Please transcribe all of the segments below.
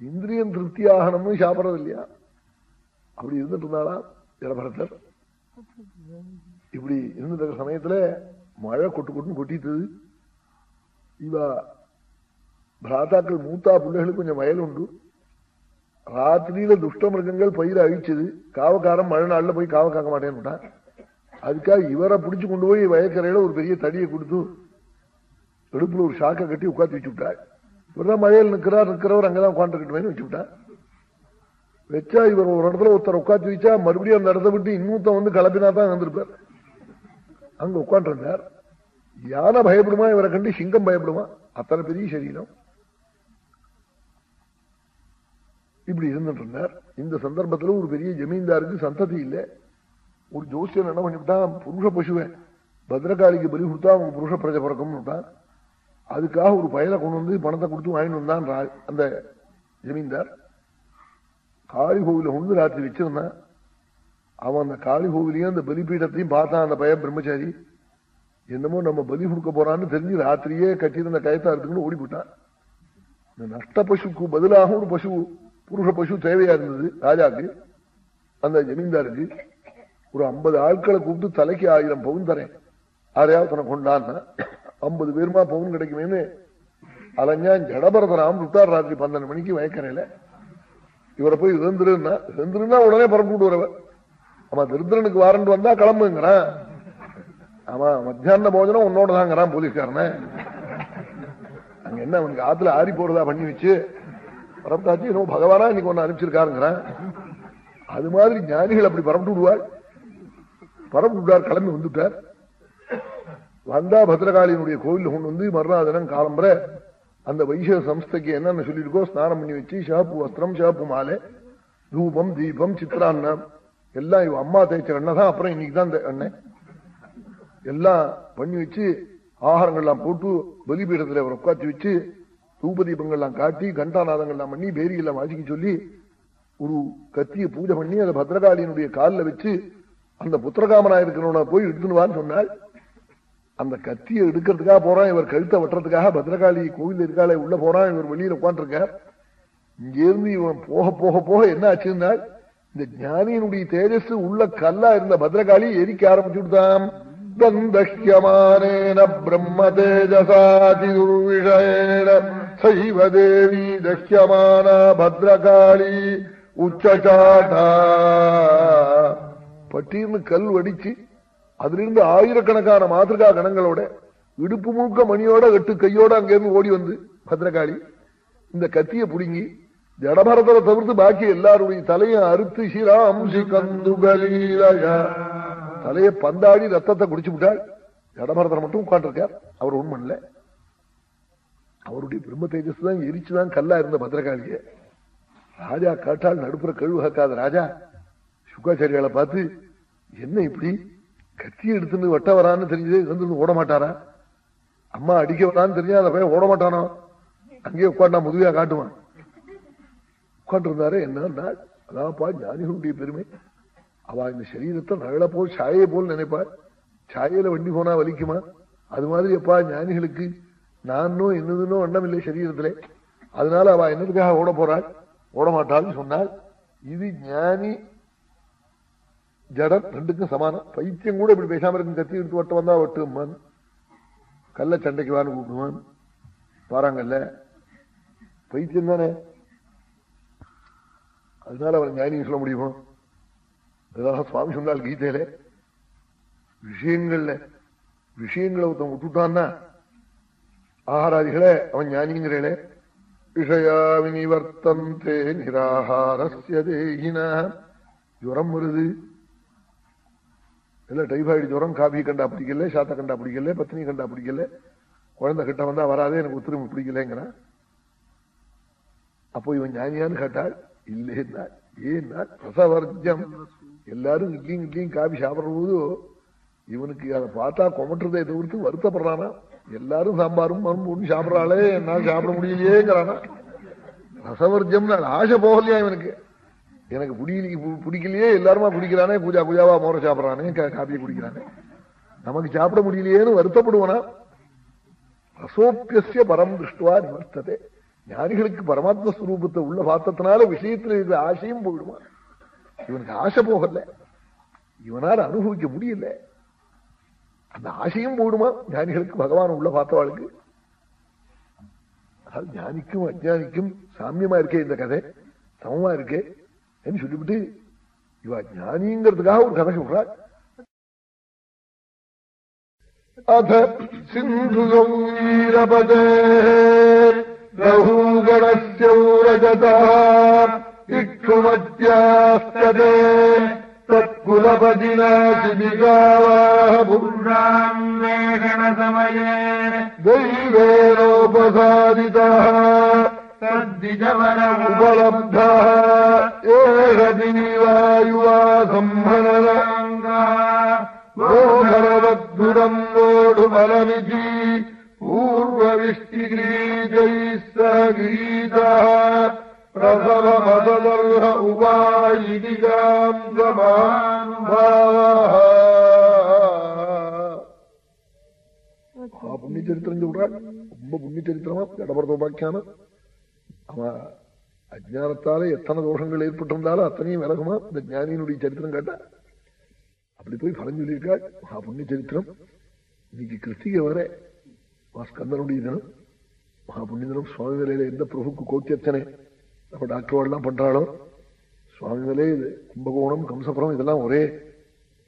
இந்திரியம் திருப்தி ஆகணும்னு சாப்பிடறது இல்லையா? அப்படி இருந்துட்டு இருந்தாளா இடபரத்தர் இப்படி இருந்துட்டு சமயத்துல மழை கொட்டு கொட்டுன்னு கொட்டிட்டது இவ பிராத்தாக்கள் மூத்தா பிள்ளைகளுக்கு கொஞ்சம் வயல் உண்டு. ராத்திரியில துஷ்ட மிருகங்கள் பயிரை அழிச்சது. காவக்காரன் மழை நாள்ல போய் காவ காக்க மாட்டேன்னு அதுக்காக இவரை பிடிச்சு கொண்டு போய் வயக்கரையில ஒரு பெரிய தடியை கொடுத்து எடுப்புல ஒரு ஷாக்கை கட்டி உட்காந்து வச்சு விட்டாள் இவர்தான் மழையில் நிற்கிறார் நிற்கிறவர் அங்கதான் உட்காந்துருக்கட்டுமே வச்சு வச்சா இவர் ஒரு இடத்துல ஒருத்தர் உட்காந்து வச்சா மறுபடியும் அந்த இடத்த விட்டு இன்னொருத்தன் வந்து கலப்பினா தான் வந்திருப்பார் அங்க உட்காந்துருந்தார் யானை பயப்படுமா? இவரை கண்டு சிங்கம் பயப்படுமா? அத்தனை பெரிய சரீரம் இப்படி இருந்துட்டு இருந்தார் இந்த சந்தர்ப்பத்தில் ஒரு பெரிய ஜமீன்தாருக்கு சந்ததி இல்லை. ஒரு ஜோசியன் என்ன பண்ணிவிட்டான்? புருஷ பசுவன் பத்ரகாளிக்கு பலி கொடுத்தா அவங்க புருஷ பிரஜை பிறக்கும்னு விட்டான் அதுக்காக ஒரு பயலை கொண்டு வந்து பணத்தை கொடுத்து வாங்கிட்டு வந்தான் அந்த ஜமீன்தார். காளி கோவில கொண்டு ராத்திரி வச்சிருந்தான். அவன் அந்த காளி கோவிலையும் அந்த பலிபீடத்தையும் பார்த்தான் அந்த பையன் பிரம்மச்சாரி. என்னமோ நம்ம பலி கொடுக்க போறான்னு தெரிஞ்சு ராத்திரியே கட்டியிருந்த கயத்தா இருக்குன்னு ஓடிவிட்டான் இந்த நஷ்ட பசுக்கு பதிலாக ஒரு பசு புருஷ பசு தேவையா இருந்தது ராஜாக்கு அந்த ஜமீன்தாருக்கு. ஒரு ஐம்பது ஆட்களை கூப்பிட்டு தலைக்கு ஆயிரம் பவுன் தரேன். யாரையாவது தன கொண்டான்னா. ஐம்பது பேருமா பவுன் கிடைக்குமேன்னு அலைஞ்சா ஜடபரதராம் விட்டார் ராத்திரி பன்னெண்டு மணிக்கு வயக்கரையில. இவரை போய் இருந்துருன்னா இருந்துருன்னா உடனே பரப்பு விடுறவர் ஆமா திருந்திரனுக்கு வாரண்ட் வந்தா கிளம்புங்கிறான். ஆமா மத்தியான போஜனம் உன்னோட தாங்கிறான் போலீஸ்காரன. அங்க என்ன அவனுக்கு ஆத்துல ஆறி போடுறதா பண்ணி வச்சு பரப்தாச்சு இன்னும் பகவானா இன்னைக்கு ஒன்னு அனுப்பிச்சிருக்காருங்கிறான். அது மாதிரி ஞானிகள் அப்படி பரப்பிட்டு விடுவாள். பரப்பிட்டு விட்டார் கிளம்பி வந்துட்டார். வந்தா பத்ரகாளியினுடைய கோவில் கொண்டு வந்து மறுநாதனம் காலம்புற அந்த வைஷவ சம்ஸ்தைக்கு என்னென்ன சொல்லியிருக்கோ ஸ்நானம் பண்ணி வச்சு ஷாப்பு வஸ்திரம் ஷாப்பு மாலை தூபம் தீபம் சித்திரான்னம் எல்லாம் இவ அம்மா தேய்ச்ச எண்ணெய் தான். அப்புறம் இன்னைக்கு தான் இந்த எண்ணெய் எல்லாம் பண்ணி வச்சு ஆகாரங்கள்லாம் போட்டு பலிபீடத்தில் அவரை உட்காந்து வச்சு தூபதீபங்கள்லாம் காட்டி கண்டாநாதங்கள்லாம் பண்ணி பேரியெல்லாம் வாசிக்க சொல்லி ஒரு கத்தியை பூஜை பண்ணி அதை பத்ரகாளியினுடைய காலில் வச்சு அந்த புத்திரகாமனா போய் எடுத்துன்னு வான்னு சொன்னாள். அந்த கத்தியை எடுக்கிறதுக்காக போறான் இவர் கழுத்தை வெட்டுறதுக்காக பத்ரகாளி கோவில் இருக்காளே உள்ள போறான் இவர் வெளியில உட்காந்துருக்கார் இங்கிருந்து இவன் போக போக போக என்ன ஆச்சுன்னா இந்த ஞானியினுடைய தேஜஸ் உள்ள கல்லா இருந்த பத்ரகாளி எரிக்க ஆரம்பிச்சு தந்தஹ்யமானேன பிரம்ம தேஜசாதி துர்விஷயேன சைவ தேவி தஹ்யமானா பத்ரகாளி உச்சசாட்டா. பட்டீர்னு கல் வடிச்சு அதிலிருந்து ஆயிரக்கணக்கான மாத்திருக்கா கணங்களோட இடுப்பு மூக்க மணியோட எட்டு கையோட அங்கிருந்து ஓடி வந்து பத்திரகாளி இந்த கத்திய புடுங்கி ஜடபரதரை தவிர்த்து பாக்கி எல்லாருடைய தலையும் அறுத்து ஸ்ரீராம் கந்துகலீலய தலையை பந்தாடி ரத்தத்தை குடிச்சு விட்டாள் ஜடபரதர் மட்டும் உட்காந்துருக்கார் அவர் ஒண்ணும் பண்ணல. அவருடைய பிரம்ம தேஜஸ் தான் எரிச்சுதான் கல்லா இருந்த பத்திரகாளிய ராஜா காட்டால் நடுப்புற கழுவகாத ராஜா சுக்காச்சாரியால பார்த்து என்ன இப்படி? கத்தி எடுத்துன்னு வெட்ட வரான்னு தெரிஞ்சது வந்து ஓட மாட்டாரா? அம்மா அடிக்க வரான்னு தெரிஞ்சா அந்த பையன் ஓட மாட்டானோ? அங்கேயே உட்காண்டா முதுவையா காட்டுவான். உட்காந்து இருந்தாரு என்ன அதான்ப்பா ஞானிகளுடைய பெருமை. அவ இந்த சரீரத்தை நகல போல் சாயை போல் நினைப்பாள் சாயையில வண்டி போனா வலிக்குமா? அது மாதிரி எப்பா ஞானிகளுக்கு நானும் என்னதுன்னோ எண்ணம் இல்லை சரீரத்திலே. அதனால அவ என்னதுக்காக ஓட போறாள்? ஓட மாட்டாள்னு சொன்னால் இது ஞானி ஜடம் ரெண்டுக்கும் சமானம். பைத்தியம் கூட இப்படி பேசாம இருக்கும் கத்தி எடுத்து வட்ட வந்தா வட்டுமான் கல்ல சண்டைக்கு வான்னு கூப்பிடுவான் பாறாங்கல்ல. பைத்தியம் தானே? அதனால அவன் ஞானியும் சொல்ல முடியுமா? அதனால சுவாமி சொன்னால் கீதையில விஷயங்கள்ல விஷயங்களை ஒருத்தன் விட்டுட்டான்னா ஆகாராதிகளே அவன் ஞானிங்கிறே விஷயா வினிவர்த்தந்தே நிராகாரஸ்ய தேகின. ஜுரம் வருது. இல்ல டைஃபாய்டு ஜுரம் காபி கண்டா பிடிக்கல சாத்த கண்டா பிடிக்கல பத்தினி கண்டா பிடிக்கல. குழந்தை கிட்ட வந்தா வராதே எனக்கு உத்திரமு பிடிக்கலங்கிறான். அப்போ இவன் ஞானியான்னு கேட்டாள் இல்லைன்னா ஏன்னா ரசவர்ஜம்? எல்லாரும் இட்லியும் இட்லியும் காபி சாப்பிடுற போது இவனுக்கு அதை பார்த்தா கொமட்டுறதை தவிர்த்து வருத்தப்படுறானா. எல்லாரும் சாம்பாரும் மரும்பு ஒண்ணு சாப்பிடறாளே என்னால சாப்பிட முடியலையேங்கிறானா. ரசவர்ஜம்னா ஆசை போகலையா இவனுக்கு? எனக்கு பிடிக்கலையே எல்லாருமா பிடிக்கிறானே பூஜா பூஜாவா மோர சாப்பிடறானே காப்பியை குடிக்கிறானே. நமக்கு சாப்பிட முடியலையேன்னு வருத்தப்படுவனா? ரசோப்பியசிய பரம் திருஷ்டுவா நிவர்த்ததே. ஞானிகளுக்கு பரமாத்ம ஸ்வரூபத்தை உள்ள பார்த்ததுனால விஷயத்துல இருக்கிற ஆசையும் போயிடுமா? இவனுக்கு ஆசை போகல. இவனால அனுபவிக்க முடியல. அந்த ஆசையும் போயிடுமா? ஞானிகளுக்கு பகவான் உள்ள பார்த்தவாளுக்கு. அதாவது ஞானிக்கும் அஜானிக்கும் சாமியமா இருக்கே இந்த கதை. சமமா இருக்கே. என்று சொல்லிவிட்டு இவா ஞானிங்கிறதுக்காக ஒரு கதை சொல்றாள் அத சிந்து சங்கீரபதே ரஜதா இக்ஷுமத்யாஸ்ததே தற்குலபதினாசிபிகாவாஹ புருஷான்வேகண சமயே தெய்வேனோபசாதிதா उपलब्धः एष दीवायुवा संहननाङ्गाभरवद्भुरम् वोढुमलमिति पूर्वविष्टिगीतैः सह गीतः प्रथममदर्ह उपायिदिकाम् समानुभावः புண்ணிய சரித்திரம் சொல்றாள் ரொம்ப புண்ணிய சரித்திரமா கடபரதோபாக்கியானம் அவன் அஜானத்தாலே எத்தனை தோஷங்கள் ஏற்பட்டிருந்தாலும் அத்தனையும் விலகுமா? இந்த ஞானியினுடைய சரித்திரம் கேட்டா? அப்படி போய் பலன் சொல்லியிருக்கா? மகா புண்ணிய சரித்திரம். இன்னைக்கு கிருத்திகை வர ஸ்கந்தனுடைய தினம். மகா புண்ணிய தினம் சுவாமி வேலையில எந்த பிரபுக்கு கோத்தியர்த்தனை நம்ம டாக்டர்வாடெல்லாம் பண்றாலும் சுவாமி வேலை இது கும்பகோணம் கம்சபுரம் இதெல்லாம் ஒரே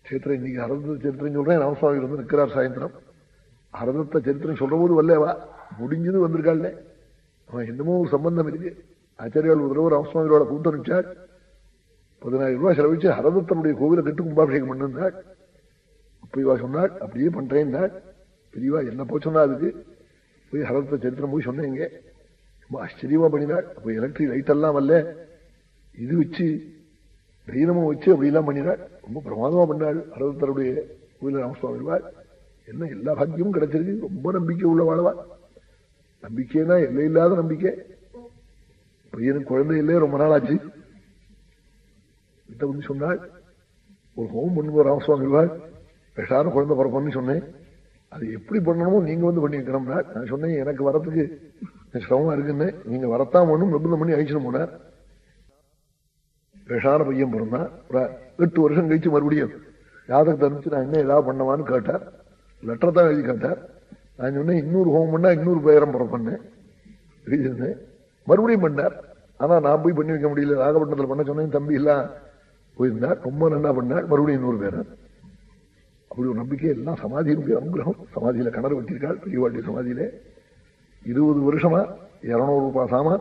சேத்திரம் இன்னைக்கு ஹரத சரித்திரம் சொல்றேன். ராமசுவாமி வந்து நிற்கிறார் சாயந்தரம். அரதத்தை சரித்திரம் சொல்ற போது வரலவா முடிஞ்சது வந்திருக்காள் அவன் என்னமோ ஒரு சம்பந்தம் இருக்கு ஆச்சாரியால் ஒரு தடவை ராமசுவாமியோட கூட்டம் அனுப்பிச்சாள் பதினாயிரம் ரூபாய் செலவிச்சு ஹரதத்தனுடைய கோவிலை கட்டு கும்பாபிஷேகம் பண்ணிருந்தாள் அப்ப இவா சொன்னாள் அப்படியே பண்றேன்னாள் பெரியவா என்ன போய் சொன்னா அதுக்கு போய் ஹரதத்தை சரித்திரம் போய் சொன்னேங்க ரொம்ப ஆச்சரியமா பண்ணினாள் அப்ப எலக்ட்ரிக் லைட் எல்லாம் வரல இது வச்சு தைரியமும் வச்சு அப்படிலாம் பண்ணினாள் ரொம்ப பிரமாதமா பண்ணாள் ஹரதத்தருடைய கோவில ராமசுவாமி என்ன எல்லா பாக்கியமும் கிடைச்சிருக்கு ரொம்ப நம்பிக்கை உள்ள வாழ்வா நம்பிக்கைனா எல்லை இல்லாத நம்பிக்கை. பையனுக்கு குழந்தை இல்லையே ரொம்ப நாள் ஆச்சு கிட்ட வந்து சொன்னாள் ஒரு ஹோம் பண்ணுவோம் ராமசுவாமி விஷாரம் குழந்தை பிறப்போம்னு சொன்னேன். அது எப்படி பண்ணணுமோ நீங்க வந்து பண்ணி வைக்கணும்னா நான் சொன்னேன் எனக்கு வரத்துக்கு சிரமமா இருக்குன்னு. நீங்க வரத்தான் பண்ணும் நிபந்தம் பண்ணி அழிச்சிடும் போனார். விஷார பையன் பிறந்தான். ஒரு எட்டு வருஷம் கழிச்சு மறுபடியும் ஜாதகத்தை அனுப்பிச்சு நான் என்ன ஏதாவது பண்ணவான்னு கேட்டார். லெட்டர் தான் எழுதி கேட்டார். நான் சொன்னேன் இன்னொரு ஹோம் பண்ணா இன்னொரு பேரம் பிறப்பண்ணேன் எழுதியிருந்தேன் மறுபடியும் பண்ணார். ஆனா நான் போய் பண்ணி வைக்க முடியல. நாகப்பட்டினத்தில் பண்ண சொன்னேன் தம்பி எல்லாம் போயிருந்தார். ரொம்ப நல்லா பண்ணார். மறுபடியும் இன்னொரு பேரன் அப்படி ஒரு நம்பிக்கை எல்லாம் சமாதியினுடைய அனுகிரகம். சமாதியில கிணறு வெட்டியிருக்காள் பெரியவாட்டி சமாதியில. இருபது வருஷமா இருநூறு ரூபாய் சாமா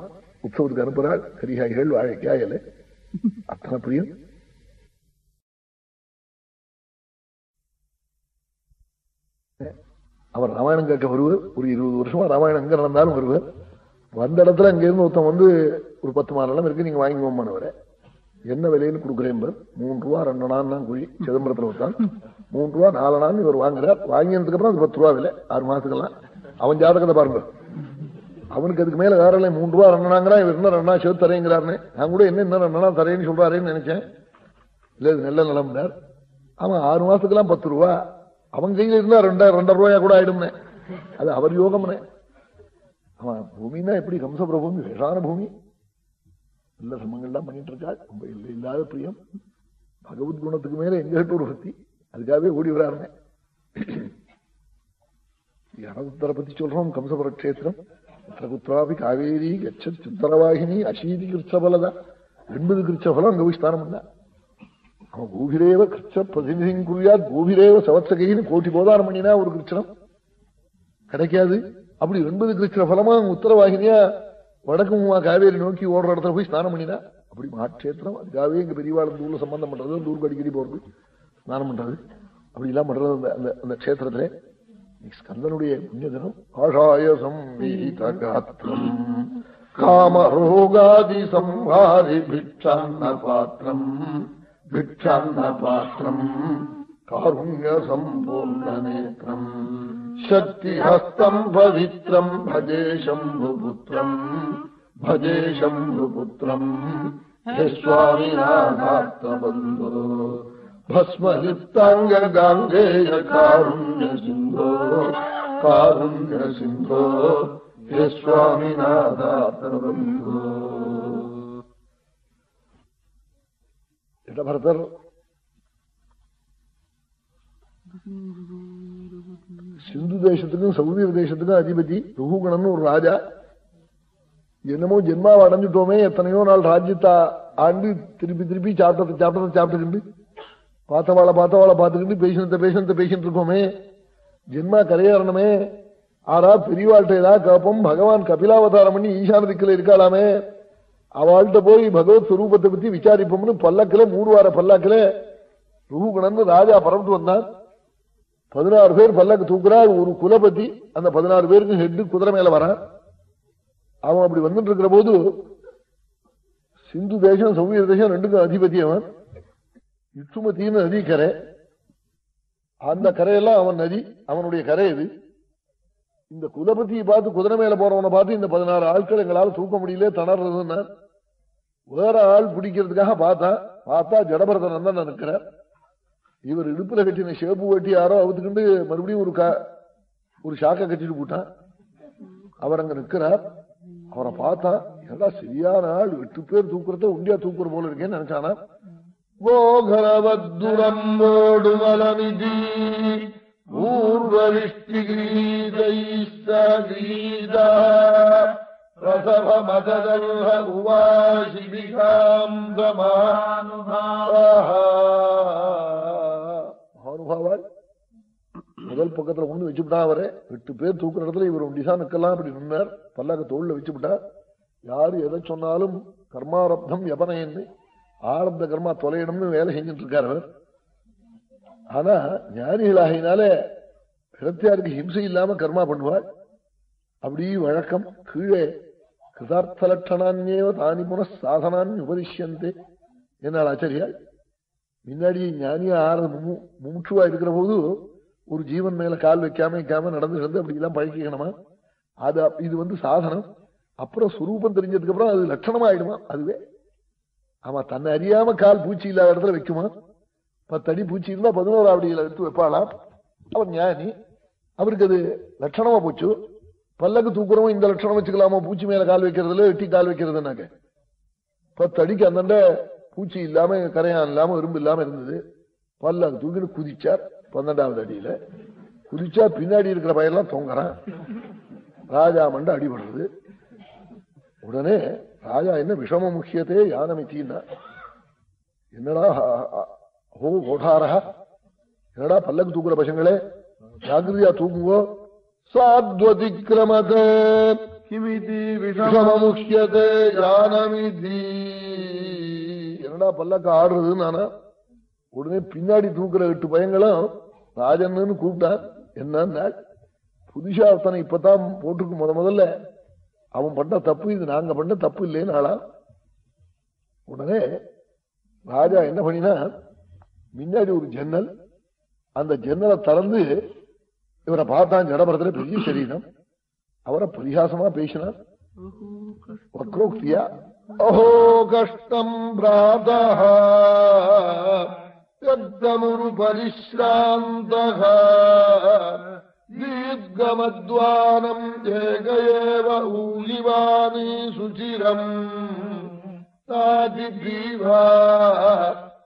உற்சவத்துக்கு அனுப்புறாள் கரிகாய்கள் வாழைக்காய் அத்தனை பிரியம். அவர் ராமாயணம் கேட்க வருவார். ஒரு இருபது வருஷமா ராமாயணம் எங்க நடந்தாலும் வருவார். வந்த இடத்துல அங்கிருந்து ஒருத்தன் வந்து ஒரு பத்து மாதம் இருக்கு நீங்க வாங்கிக்கோமானவரை என்ன விலைன்னு கொடுக்குறேன் மூணு ரூபா ரெண்டு நாள் குழி சிதம்பரத்தில் ஒருத்தான் மூணு ரூபா நாலு நாள் இவர் வாங்குறார். வாங்கினதுக்கு அப்புறம் அது பத்து ரூபா விலை ஆறு மாசத்துக்கெல்லாம். அவன் ஜாதகத்தை பாருங்க. அவனுக்கு அதுக்கு மேல வேற மூணு ரூபா ரெண்டுனாங்கிறா இவர் என்ன ரெண்டா சேர்த்து தரேங்கிறாருன்னு. நான் கூட என்ன என்ன ரெண்டா தரேன்னு சொல்றாருன்னு நினைச்சேன். இல்ல இது நல்ல நிலம்னார் அவன் ஆறு மாசத்துக்கெல்லாம் பத்து ரூபா. அவன் கையில இருந்தா ரெண்டாயிரம் ரெண்டரை ரூபாயா கூட ஆயிடும்னே. அது அவர் யோகம்னே. அவன் பூமின்னா எப்படி கம்சபுர பூமி விஷான பூமி. நல்ல சமங்கள்லாம் பண்ணிட்டு இருக்காள் ரொம்ப இல்லை இல்லாத பிரியம். பகவத் குணத்துக்கு மேல எங்கிட்ட ஒரு பக்தி அதுக்காகவே ஓடி வராருங்க யாரத்தரை பத்தி சொல்றோம்? கம்சபுர கஷேத்திரம் குத்ராபி காவேரி கச்சத் சுந்தரவாகினி அசீதி கிருச்சபலதா. எண்பது கிருச்சபலம் அங்க போய் ஸ்தானம் பண்ணா. அவன் பூபிரேவ கிருஷ்ண பிரதிநிதியும் குறியாத் பூபிரேவ சவத்தகைன்னு கோட்டி போதாரம் பண்ணினா ஒரு கிருச்சனம் கிடைக்காது. அப்படி எண்பது கிருஷ்ண பலமா உத்தரவாகினியா? வடக்குமா காவேரி நோக்கி ஓடுற இடத்துல போய் ஸ்நானம் பண்ணினா அப்படி மாட்சேத்திரம் அதுக்காகவே எங்க பெரியவாள் ஊர்ல சம்பந்தம் பண்றது ஊருக்கு அடிக்கடி போறது. ஸ்நானம் பண்றது. அப்படி எல்லாம் பண்றது அந்த அந்த அந்த கஷேத்திரத்துல. ஸ்கந்தனுடைய புண்ணிய தினம் ஆஷாயசம் காத்திரம். காமரோகாதி சம்ஹாரி பிட்சான்ன பாத்திரம். भिक्षान्नपात्रम् कारुण्यसम्पूर्णनेत्रम्। शक्तिहस्तम् पवित्रम् भजे शम्भुपुत्रम् भजे शम्भुपुत्रम्। हे स्वामिनादात्रबन्धो भस्मचित्ताङ्गगाङ्गेयकारुण्य सिन्धो हे स्वामिनादात्रबन्धो என்ன சிந்து தேசத்துக்கும் சவுதி தேசத்துக்கும் அதிபதி ருகுகணன் ஒரு ராஜா. என்னமோ ஜென்மாவை அடைஞ்சிட்டோமே எத்தனையோ நாள் ராஜ்யத்தை ஆண்டு திருப்பி திருப்பி சாப்பிட்டத்தை சாப்பிட்டத்தை சாப்பிட்டுக்கிண்டு பார்த்தவாளை பார்த்தவாளை பார்த்துக்கிட்டு பேசினத்தை பேசினத்தை பேசிட்டு இருக்கோமே. ஜென்மா கரையாறணுமே. ஆனா பெரியவாழ்கிட்ட ஏதாவது கேப்போம் பகவான் கபிலாவதாரம் பண்ணி ஈசான திக்கில் இருக்காளாமே. அவள்கிட்ட போய் பகவத் ஸ்வரூபத்தை பத்தி விசாரிப்போம்னு பல்லக்கில மூணு வார பல்லாக்கில ரூகுணன் ராஜா பரப்பிட்டு வந்தான் பதினாறு பேர் பல்லக்கு தூக்குறார். ஒரு குலபதி அந்த பதினாறு பேருக்கு ஹெட்டு குதிரை மேல வரான் அவன் அப்படி வந்துட்டு இருக்கிற போது சிந்து தேசம் சௌவிய தேசம் ரெண்டுக்கும் அதிபதி அவன். இட்டுமத்தின்னு நதி கரை அந்த கரையெல்லாம் அவன் நதி அவனுடைய கரை இது. இந்த குலபதியை பார்த்து குதிரை மேல போறவனை பார்த்து இந்த பதினாறு ஆட்கள் எங்களால் தூக்க முடியல தணர்றதுன்னு வேற ஆள் பிடிக்கிறதுக்காக பார்த்தா பார்த்தா ஜடபரதன் தான் நினைக்கிறார். இவர் இடுப்புல கட்டின ஷேப்பு வெட்டி யாரோ அவத்துக்கிண்டு மறுபடியும் ஒரு ஒரு ஷாக்கை கட்டிட்டு போட்டான். அவர் அங்க நிற்கிறார் அவரை பார்த்தா ஏடா சரியான ஆள் எட்டு பேர் தூக்குறத உண்டியா தூக்குற போல இருக்கேன்னு நினைச்சானா? கோகரவத்துரம்போடுமலமிதி ஊர்வரிஷ்டிகீதைஸ்தீதா பிரசவமதல்ஹ உவாசிபிகாம் மகானுபாவால் முதல் பக்கத்துல ஒண்ணு வச்சுவிட்டா அவரு. எட்டு பேர் தூக்குற இடத்துல இவர் டிசானுக்கெல்லாம் நிக்கலாம் அப்படி நின்னார். பல்லாக்க தோல்ல வச்சுவிட்டா யாரு எதை சொன்னாலும் கர்மாரப்தம் எபனைன்னு ஆரம்ப கர்மா தொலையிடம்னு வேலை செஞ்சுட்டு இருக்காரு அவர். ஆனா ஞானிகளாகினால இடத்தியாருக்கு ஹிம்சை இல்லாம கர்மா பண்ணுவாள் அப்படி வழக்கம் கீழே கிருதார்த்த லட்சணான்யேவ தானி புன சாதனான் உபதிஷ்யந்தே என்னால் ஆச்சரியாள் முன்னாடி ஞானியா ஆறு முமுட்சுவா இருக்கிற போது ஒரு ஜீவன் மேல கால் வைக்காம வைக்காம நடந்து நடந்து அப்படி எல்லாம் பழகிக்கணுமா? அது இது வந்து சாதனம். அப்புறம் சுரூபம் தெரிஞ்சதுக்கு அப்புறம் அது லட்சணமா ஆயிடுமா அதுவே. ஆமா தன்னை அறியாம கால் பூச்சி இல்லாத இடத்துல வைக்குமா? பத்தடி பூச்சி இருந்தா பதினோராவடியில எடுத்து வைப்பாளாம் அவர் ஞானி. அவருக்கு அது லட்சணமா போச்சு. பல்லக்கு தூக்குறவங்க இந்த லட்சணம் வச்சுக்கலாமா? பூச்சி மேல கால் வைக்கிறதுல வெட்டி கால் வைக்கிறதுனாக்க. பத்து அடிக்கு அந்தண்ட பூச்சி இல்லாம கரையான் இல்லாம இரும்பு இல்லாம இருந்தது. பல்லக்கு தூக்கிட்டு குதிச்சார் பன்னெண்டாவது அடியில. குதிச்சா பின்னாடி இருக்கிற பயிரெல்லாம் தொங்குறான். ராஜா மண்ட அடிபடுறது. உடனே ராஜா என்ன விஷம முக்கியத்தே யானமித்தின்னா என்னடா ஹோ கோடாரா என்னடா பல்லக்கு தூக்குற பசங்களே? ஜாகிரதையா தூக்குங்கோ சாத்வதிக்கிரமத. விஷமமுக்கியதே யானமிதி என்னடா பல்லக்கு ஆடுறது நானா? உடனே பின்னாடி தூக்குற எட்டு பையங்களும் ராஜன்னு கூப்பிட்டான். என்ன புதுசா ஒருத்தனை இப்பதான் போட்டுருக்கு முத முதல்ல. அவன் பண்ண தப்பு இது நாங்க பண்ண தப்பு இல்லைன்னு ஆளா உடனே ராஜா என்ன பண்ணினா முன்னாடி ஒரு ஜன்னல் அந்த ஜன்னலை திறந்து இவரை பார்த்தான் ஜடபரத்துல பெரிய சரீரம். அவரை பரிகாசமா பேசினார். வக்ரோக்தியா அஹோ கஷ்டம் பிராதா யத்தமுரு பரிஷ்ராந்தக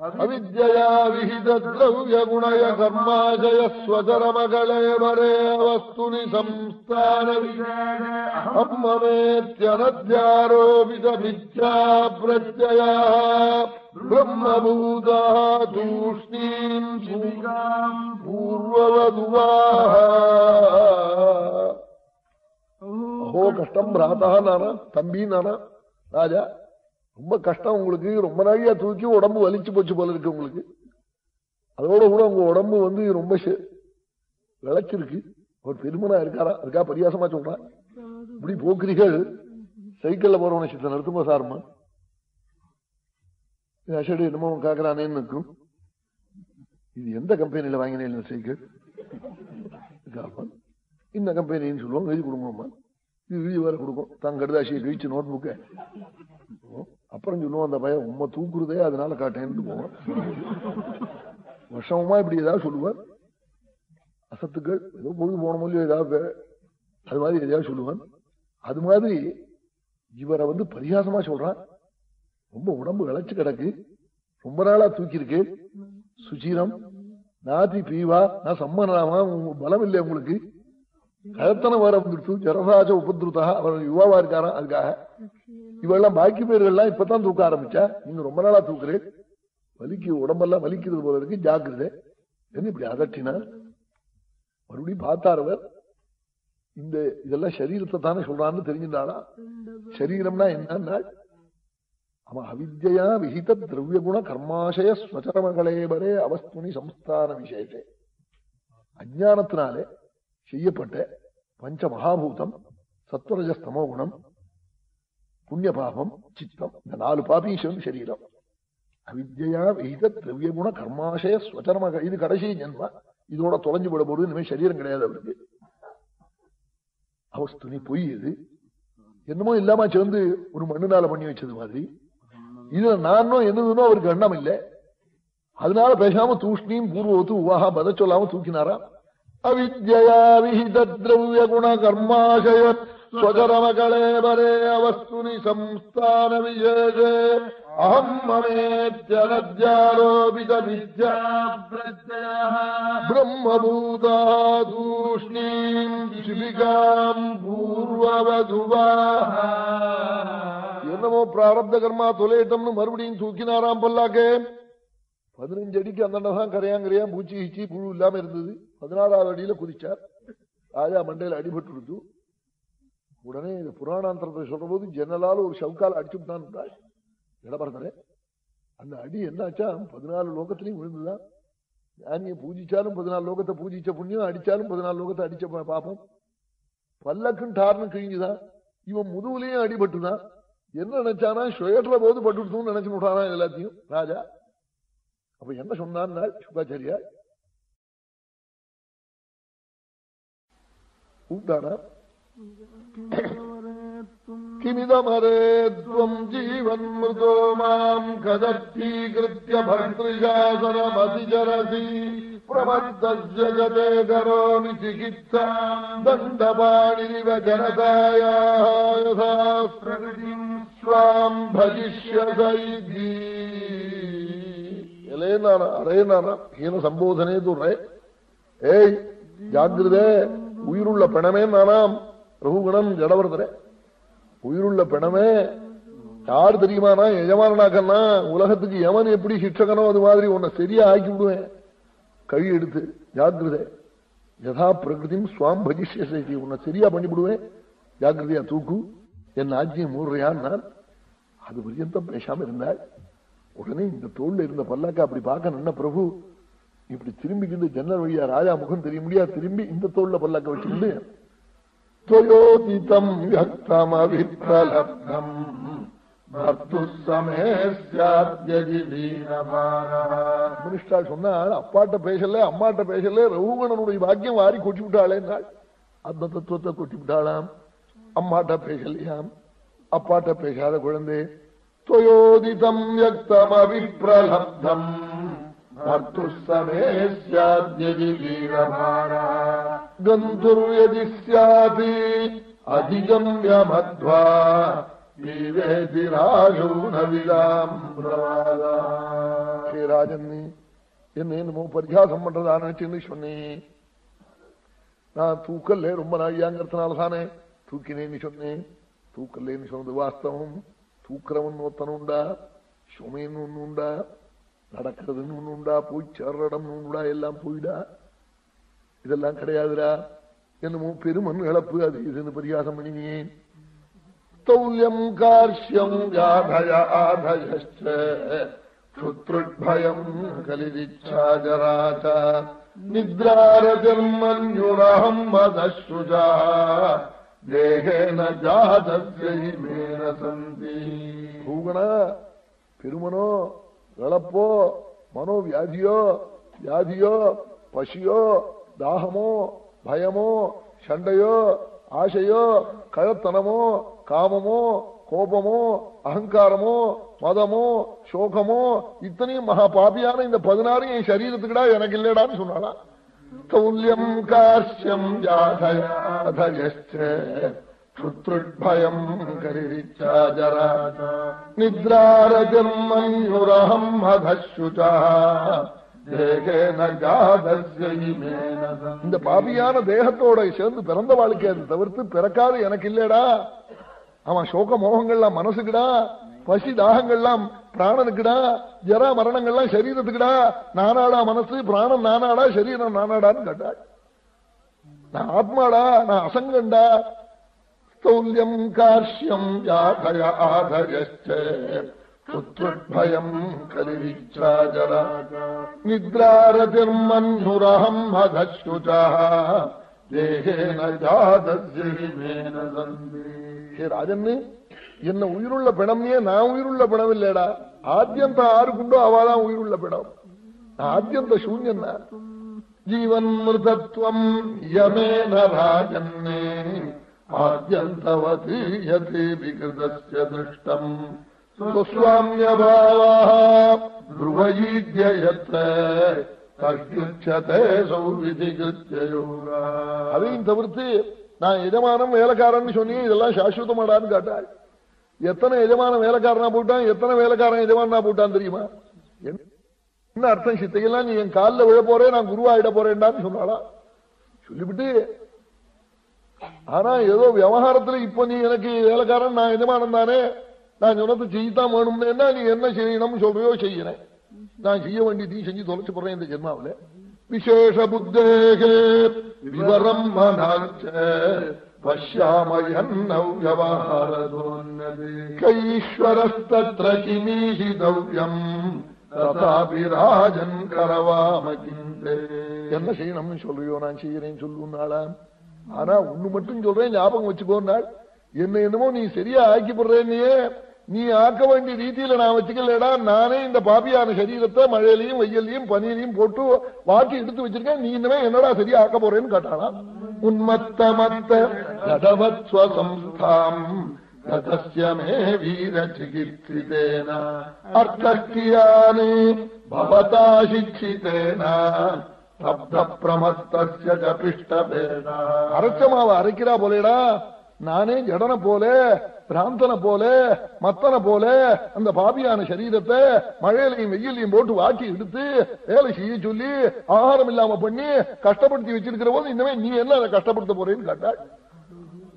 अविद्रव्य गुणय कर्माशय स्वजर मगे मरे वस्तु संस्थान अम्मेद्यारोपित्या प्रत्यय ब्रह्म भूत तूषणी पूर्ववधुवाह हो कष्ट भ्राता नारा तंबी नारा राजा। ரொம்ப கஷ்டம் உங்களுக்கு. ரொம்ப நாளையா தூக்கி உடம்பு வலிச்சு போச்சு போல இருக்கு உங்களுக்கு. அதோட கூட உங்க உடம்பு வந்து ரொம்ப விளைச்சிருக்கு அவர் பெருமனா இருக்காரா? இருக்கா? பரியாசமா சொல்றான் இப்படி போக்குறீர்கள். சைக்கிள்ல போறவன சித்த நிறுத்துமா சார்மா அஷடு என்னமோ காக்குறானேன்னு இருக்கும் இது எந்த கம்பெனியில வாங்கினேன் சைக்கிள்? இந்த கம்பெனின்னு சொல்லுவோம் எழுதி கொடுங்கம்மா இது எழுதி வேற கொடுக்கும். தான் கடுதாசியை கழிச்சு நோட் புக்கை அப்புறம் சொல்லுவோம் அந்த பையன் உண்மை தூக்குறதே அதனால காட்டேன்னு போவான். வருஷமா இப்படி ஏதாவது சொல்லுவார். அசத்துக்கள் ஏதோ பொழுது போன மொழியோ ஏதாவது அது மாதிரி எதையாவது சொல்லுவான் அது மாதிரி இவரை வந்து பரிகாசமா சொல்றான். ரொம்ப உடம்பு இழைச்சு கிடக்கு. ரொம்ப நாளா தூக்கியிருக்கு. சுச்சீரம் நாதி பீவா நான் சம்மனாமா பலம் இல்லை உங்களுக்கு. கழத்தனை வேற வந்துடுச்சு ஜரசாஜ உபதிருத்தா அவர் யுவாவா இருக்காராம் அதுக்காக. இவெல்லாம் பாக்கி பேர்கள்லாம் இப்பதான் தூக்க ஆரம்பிச்சா? நீங்க ரொம்ப நாளா தூக்குறேன் வலிக்கு உடம்பெல்லாம் வலிக்கிறது போல இருக்கு ஜாக்கிரதை. என்ன இப்படி அதட்டினார்? மறுபடியும் பார்த்தாரவர் இந்த இதெல்லாம் சரீரத்தை தானே சொல்றான்னு தெரிஞ்சிருந்தாளா சரீரம்னா என்னன்னா அவன் அவித்யா விஹித திரவிய குண கர்மாசய ஸ்வச்சரமகளேபரே அவஸ்துனி சம்ஸ்தான விசேஷே. அஜானத்தினாலே செய்யப்பட்ட பஞ்ச மகாபூதம் சத்வரஜஸ்தமோ குணம் புண்ணிய பாபம் சித்தம். இந்த நாலு பாபியும் சரீரம். அவித்யா விஹித திரவிய குண கர்மாசய ஸ்வச்சரம இது கடைசி ஜென்மா. இதோட தொலைஞ்சு விட போது இனிமேல் சரீரம் கிடையாது அவருக்கு அவஸ்துனி பொய் இது. என்னமோ இல்லாம சேர்ந்து ஒரு மண்ணுனால பண்ணி வச்சது மாதிரி. இதுல நானும் என்னதுன்னோ அவருக்கு எண்ணம் இல்லை. அதனால பேசாம தூஷ்ணியும் பூர்வத்து உவாகா பத சொல்லாம தூக்கினாரா? அவித்யா விஹித திரவிய குண கர்மாசய ஸ்வகரமகளேபரே அவஸ்துனி சம்ஸ்தான விசேஷே அகம் மமேத்யனத்யாரோபித வித்யா பிரம்மபூதா தூஷ்ணீம் சிபிகாம் பூர்வவதுவா என்னமோ பிராரப்த கர்மா தொலைட்டம்னு மறுபடியும் தூக்கினாராம் பல்லாக்கே பதினஞ்சு அடிக்கு அந்த தான் கரையாங்கரையா பூச்சி ஹிச்சி புழு இல்லாம இருந்தது பதினாறாவது அடியில குதிச்சார் ராஜா மண்டையில அடிபட்டு கொடுத்து உடனே இந்த புராணாந்திரத்தை சொல்ற போது ஒரு சவுக்கால அடிச்சு இடபரதரே அந்த அடி என்னாச்சா? பதினாலு லோகத்திலையும் விழுந்துதான் ஞானியை பூஜிச்சாலும் பதினாலு லோகத்தை பூஜிச்ச புண்ணியம் அடிச்சாலும் பதினாலு லோகத்தை அடிச்ச பாப்போம் பல்லக்கும் டார்னு கிழிஞ்சுதான் இவன் முதுகுலையும் அடிபட்டுதான் என்ன நினைச்சானா? சுயற்ற போது பட்டுடுத்தும் நினைச்சு விட்டானா எல்லாத்தையும் ராஜா? அப்ப என்ன சொன்னான் சுகாச்சாரியா கூப்பிட்டானா ಕಿಮಿದಮರೇತ್ವಂ ಜೀವನ್ಮೃತೋ ಮಾಂ ಖದತ್ತೀಕೃತ್ಯ ಭರ್ತೃಶಾಸನಮತಿ ಜರಸಿ ಪ್ರವರ್ತಸ್ಯ ಜತೆ ಕರೋಮಿ ಚಿಕಿತ್ಸಾ ದಂಡಪಾಣಿರಿವ ಜನತಾಯ ಯಥಾ ಪ್ರಕೃತಿಂ ಸ್ವಾಂ ಭಜಿಷ್ಯ ಸೈದಿ ಎಲೇನಾರ, ಅರೇನಾರ, ಏನು ಸಂಬೋಧನೆ ದೂರ್ರೆ ಏಯ್, ಜಾಗ್ರತೆ, ಉಯಿರುಳ್ಳ ಪಣಮೇ ನಾನಾ. ரகுகுணம் ஜடவர்தர உயிருள்ள பிணமே யார் தெரியுமானா எஜமானனாக்கன்னா உலகத்துக்கு எவன் எப்படி சிக்ஷகனோ அது மாதிரி உன்னை சரியா ஆக்கி விடுவேன். கழி எடுத்து ஜாக்கிரதை. யதா பிரகிருதியும் சுவாம் பஜிஷ்யசை உன்னை சரியா பண்ணிவிடுவேன். ஜாக்கிரதையா தூக்கு. என் ஆஜ்யம் மூடுறையான் நான் அது பரியந்தம் பேசாம இருந்தாள் உடனே இந்த தோல்ல இருந்த பல்லாக்கா அப்படி பார்க்க நின்ன பிரபு இப்படி திரும்பிக்கிட்டு ஜன்னல் வழியா ராஜா முகம் தெரிய முடியாது திரும்பி இந்த தோல்ல பல்லாக்க வச்சுக்கிட்டு त्वयोदितम् व्यक्तमभिप्रलब्धम् भर्तुः समे स्याद्यदि वीरभारः மினிஸ்டா சொன்னால் அப்பாட்ட பேசல அம்மாட்ட பேசல ரகுகணனுடைய பாக்கியம் வாரி கொட்டி விட்டாளேன்னாள் அந்த தத்துவத்தை கொட்டி விட்டாளாம் அம்மாட்ட பேசலையாம் அப்பாட்ட பேசாத குழந்தை त्वयोदितम् व्यक्तमभिप्रलब्धम् भर्तुः समे स्याद्यदि ഗന്ധുർയതി സ്യാതി അധിഗമ്യമധ്വാ ീവേതി ராஜன் என்னன்னு மூ பரிகாசம் பண்றதான வச்சுன்னு சொன்னேன் நான் தூக்கல்ல ரொம்ப நாழியாங்கிறதுனால தானே தூக்கினேன்னு சொன்னேன் தூக்கல்லேன்னு சொன்னது வாஸ்தவம் தூக்கிறவன் ஒருத்தன் உண்டா சுமைன்னு ஒன்று உண்டா நடக்கிறதுன்னு ஒன்று உண்டா போய் சேர்ற இடம்னு உண்டா எல்லாம் போயிடா இதெல்லாம் கிடையாதுரா என்னமோ பெருமன் இழப்பு அது இதுன்னு பரிகாசம் பண்ணினேன். தௌல்யம் கார்ஷ்யம் யாதய ஆதயச்ச க்ஷுத்ருட்பயம் கலிதிச்சாஜராச்ச மதஸ்ருஜா. தேகேன ஜாதஸ்யைமேன சந்தி. பூகணா பெருமனோ இழப்போ மனோவியாதியோ வியாதியோ பசியோ தாகமோ பயமோ சண்டையோ ஆசையோ கழத்தனமோ காமமோ கோபமோ அகங்காரமோ மதமோ சோகமோ இத்தனையும் மகா பாபியான இந்த பதினாறு என் சரீரத்துக்குடா எனக்கு இல்லடான்னு சொன்னாளா தௌல்யம் காஷ்யம் யாதயம் கரிச்சாஜரா நித்ராரஜம் இந்த பாபியான தேகத்தோட சேர்ந்து பிறந்த வாழ்க்கை அது தவிர்த்து பிறக்காது எனக்கு இல்லடா. அவன் சோக மோகங்கள்லாம் மனசுக்குடா பசி தாகங்கள்லாம் பிராணனுக்குடா ஜரா மரணங்கள்லாம் சரீரத்துக்குடா. நானாடா மனசு பிராணம் நானாடா சரீரம் நானாடான்னு கேட்டாள் நான் ஆத்மாடா நான் அசங்கண்டா ஸ்தௌல்யம் காஷ்யம் யாதய ஆதயச்ச புத்ருத்பயம் கலிவிச்சாஜரா நித்ராரதிர்மன்னுரகம் மகசுச்சா தேகேன ஜாதஸ்யேன ஹே ராஜன்னு என்ன உயிருள்ள பிணம்னே நான் உயிருள்ள பிணம் இல்லடா ஆத்தியந்த ஆருக்குண்டோ அவாதான் உயிருள்ள பிணம். ஆத்தியந்த சூன்யன் ஜீவன் மிருதத்துவம் யமேன ராஜன்னே ஆத்தியந்தவதி யதி விகிருதஸ்ய திருஷ்டம். சுஸ்வாமியபாவா த்ருவயீத்யயத்ர தத்யுச்சதே சௌவிதிகிருத்ய அதையும் தவிர்த்து நான் எஜமானம் வேலைக்காரன் சொன்னி இதெல்லாம் சாஸ்வதமாடான்னு கேட்டாள் எத்தனை எஜமான வேலைக்காரனா போட்டான் எத்தனை வேலைக்காரன் எஜமானா போட்டான் தெரியுமா? என்ன அர்த்தம் சித்தையெல்லாம் நீ என் காலில் விழ போறேன் நான் குருவாயிட போறேன்டான்னு சொன்னாடா சொல்லிவிட்டு ஆனா ஏதோ விவகாரத்துல இப்ப நீ எனக்கு வேலைக்காரன் நான் எஜமானம் தானே நான் சொன்னது செய்யத்தான் வேணும்னா நீ என்ன செய்யணும்னு சொல்றியோ செய்யறேன். நான் செய்ய வேண்டியதையும் செஞ்சு தொலைச்சு போறேன் இந்த ஜென்மாவில. விசேஷ புத்தேகே விவரம் மனாச்ச கைஸ்வரஸ்தத்ர கிமீஷிதவ்யம் ததாபி ராஜன் கரவாம கிந்தே என்ன செய்யணும்னு சொல்றியோ நான் செய்யறேன் சொல்லுனாளா ஆனா ஒண்ணு மட்டும் சொல்றேன் ஞாபகம் வச்சுக்கோன்னாள். என்ன என்னமோ நீ சரியா ஆக்கி போடுறேன்னியே. நீ ஆக்க வேண்டிய ரீதியில நான் வச்சுக்கலடா. நானே இந்த பாபியான சரீரத்தை மழையிலையும் வெயிலையும் பனியிலையும் போட்டு வாட்டி எடுத்து வச்சிருக்கேன். நீ இன்னமே என்னடா சரியா ஆக்க போறேன்னு கேட்டானா? உன்மத்த மத்த ஜடவத்வசம்ஸ்தாம் ததஸ்யமே வீர சிகித்சிதேன. அர்த்தக்கியானே பவதா சப்த பிரமத்தஸ்ய பிஷ்டபேனா அரைச்சமாவ அரைக்கிறா போலேடா. நானே ஜடனை போல பிராந்தனை போல மத்தனை போல அந்த பாபியான சரீரத்தை மழையிலையும் வெயிலையும் போட்டு வாட்டி எடுத்து வேலை செய்ய சொல்லி ஆகாரம் இல்லாம பண்ணி கஷ்டப்படுத்தி வச்சிருக்கிற போது இனிமே நீ என்ன அதை கஷ்டப்படுத்த போறேன்னு கேட்டாள்.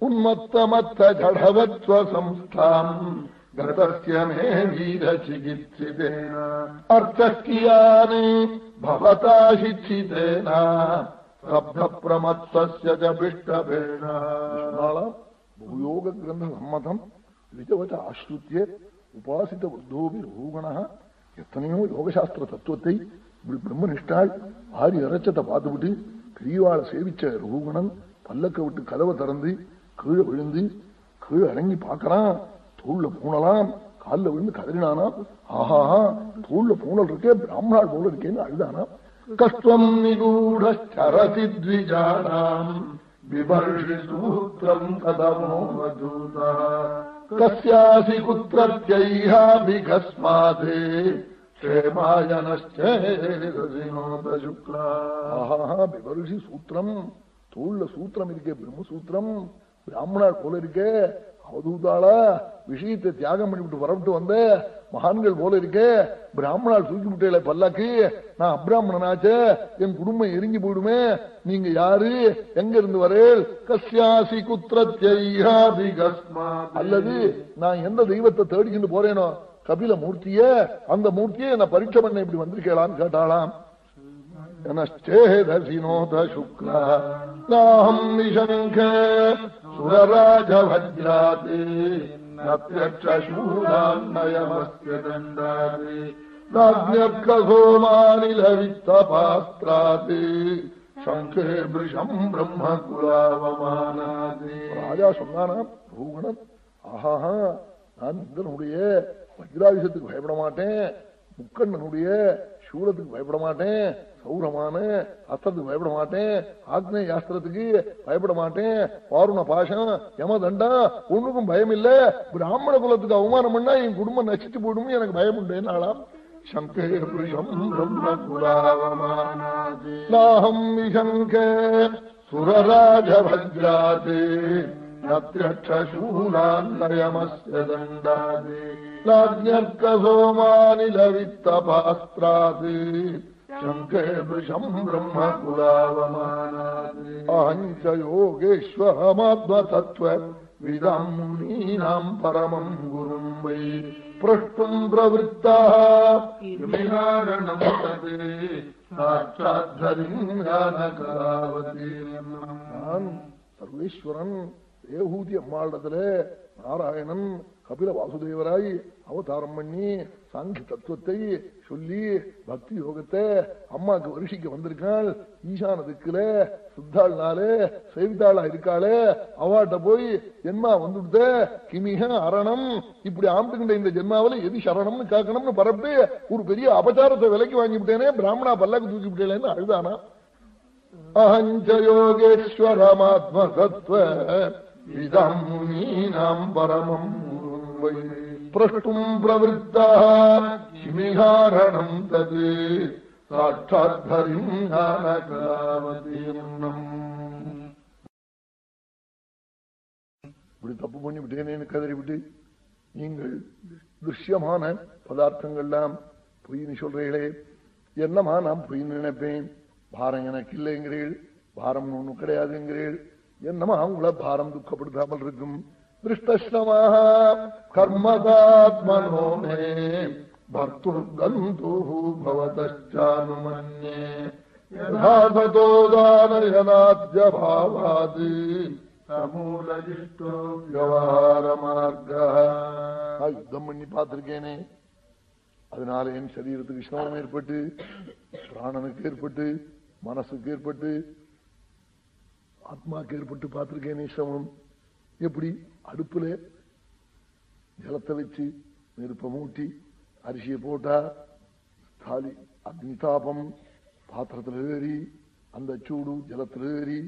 உன்மத்த மத்த ஜடவத்வ சம்ஸ்தாம் கதஸ்யமே வீர சிகித்சிதேன அர்த்தக்கியானே பவதா சிச்சிதேன உபயோக கிரந்த சம்மதம் ரிஜவச்ச ஆஸ்ருத்திய உபாசித்த விருத்தோபி ரூகணா எத்தனையோ யோகசாஸ்திர தத்துவத்தை இப்படி பிரம்மனிஷ்டால் ஆரி இறைச்சத்தை பார்த்துவிட்டு பெரியவாளை சேவிச்ச ரூகணன் பல்லக்க விட்டு கதவை திறந்து கீழே விழுந்து கீழே அடங்கி பார்க்கறான் தோல்ல பூணலாம் காலில் விழுந்து கதறினானா ஆஹாஹா தோல்ல பூணல் இருக்கே பிராமணால் போல இருக்கேன்னு அழுதானா. கஷ்டம் நிகூடரதி த்விஜானாம் விவர்ஷி சூத்திரம் கதமோதூதா கஸ்யாசி குத்திரையாபிகஸ்மாதே விவருஷி சூத்திரம் தோல்ல சூத்திரம் இருக்கே பிரம்மசூத்திரம் பிராமணாள் போல இருக்கே அவதூதாளா விஷயத்தை தியாகம் பண்ணிவிட்டு வரவிட்டு வந்த மகான்கள் போல இருக்கே. பிராமணால் தூக்கி விட்டேல பல்லாக்கு நான் அப்ராமணனாச்சே என் குடும்பம் எரிஞ்சு போயிடுமே. நீங்க யாரு? எங்க இருந்து வரேல்? கஸ்யாசி குத்திரத்யாபி அல்லது நான் எந்த தெய்வத்தை தேடிக்கிட்டு போறேனோ? கபில மூர்த்திய அந்த மூர்த்தியை என்ன பரீட்சை பண்ண இப்படி வந்திருக்கலான்னு கேட்டாளாம். நச்சேதசினோத சுக்லா நாஹம் நிஷங்க சுரராஜவஜ்ராதே நத்யக்ஷூலான்னயமஸ்ய தண்டாதே. ராஜ்யக்கசோமானிலவித்தபாஸ்திராதே சங்கே பிருஷம் பிரம்ம குலாவமானாதே ராஜா சொன்னானா ரூகணன் ஆஹா நான் இந்திரனுடைய வஜ்ராயுஷத்துக்கு பயப்பட மாட்டேன் முக்கண்ணனுடைய சூலத்துக்கு பயப்பட மாட்டேன் சௌரமான அஸ்திரத்துக்கு பயப்பட மாட்டேன். ஆக்னே யாஸ்திரத்துக்கு பயப்பட மாட்டேன். பாருண பாஷம் யமதண்டா ஒண்ணுக்கும் பயம் இல்ல பிராமண குலத்துக்கு அவமானம் பண்ணா என் குடும்பம் நசிச்சு போயிடும் எனக்கு பயம் உண்டு. ஆளாம் சங்கே புருஷம் பிரம்ம குலாவமானாதி நாகம் விசங்க சுரராஜவஜ்ராது. நத்யூலாந்தயமஸ்ய தண்டாது. நாஜ்ஞர்க்கசோமானிலவித்தபாஸ்திராது புருஷம் பிரம்ம குலாவமானாதி அஹஞ்ச யோகேஸ்வரமாத்மதத்வ விதம் முனீனாம் பரமம் குரும் வை பிரஷ்டும் பிரவருத்தா விகாரணம் தது நான் சர்வேஸ்வரன் தேவூதி அம்மாளிடத்துல நாராயணன் கபில வாசுதேவராய் அவதாரம் பண்ணி சாங்கி தத்துவத்தை சொல்லி பக்தி யோகத்தை அம்மாக்கு வருஷிக்க வந்திருக்காள். ஈசான திக்குல சித்தாள்னாலே செய்தித்தாளா இருக்காளே அவாட்ட போய் ஜென்மா வந்துடுத. கிமிக அரணம். இப்படி ஆம்பிக்கின்ற இந்த ஜென்மாவில எது சரணம்னு கேட்கணும்னு பரப்பி ஒரு பெரிய அபச்சாரத்தை விலைக்கு வாங்கி விட்டேனே பிராமணா பல்லாக்கு தூக்கி விட்டேன்னு அழுதானா? அஹஞ்ச யோகேஸ்வரமாத்மசத்வ. இதம் நாம் பரமம் வை பிரஷ்டும் பிரவருத்தா கிமிகாரணம் தது. சாட்சாத்தரிம் ஞானகாவதீர்ணம் இப்படி தப்பு பண்ணி விட்டேனேன்னு கதறி விட்டு நீங்கள் திருஷ்யமான பதார்த்தங்கள்லாம் பொய்னு சொல்றீங்களே என்னமா நான் பொய்னு நினைப்பேன்? பாரம் எனக்கு இல்லைங்கிறீள் பாரம் ஒண்ணும் கிடையாதுங்கிறீள் என்னமா உங்களை பாரம் துக்கப்படுத்தாமல் இருக்கும்? திருஷ்டஸ்னமாக கர்மதாத்மனோ மே பர்த்துர்கந்து பவதானுமன்யே யதாசதோதானயனாத்ய பாவாது சமூலதிஷ்டோ யுத்தம் பண்ணி பார்த்திருக்கேனே. அதனால என் சரீரத்துக்கு சிரமம் ஏற்பட்டு பிராணனுக்கு ஏற்பட்டு மனசுக்கு ஏற்பட்டு ஆத்மாக்கு ஏற்பட்டு பார்த்திருக்கேனே சிரமம். எப்படி? அடுப்புல ஜலத்தை வச்சு நெருப்ப மூட்டி அரிசியை போட்டா தாலி அக்னிதாபம் பாத்திரத்தில் ஏறி அந்த சூடு ஜலத்தில் ஏறி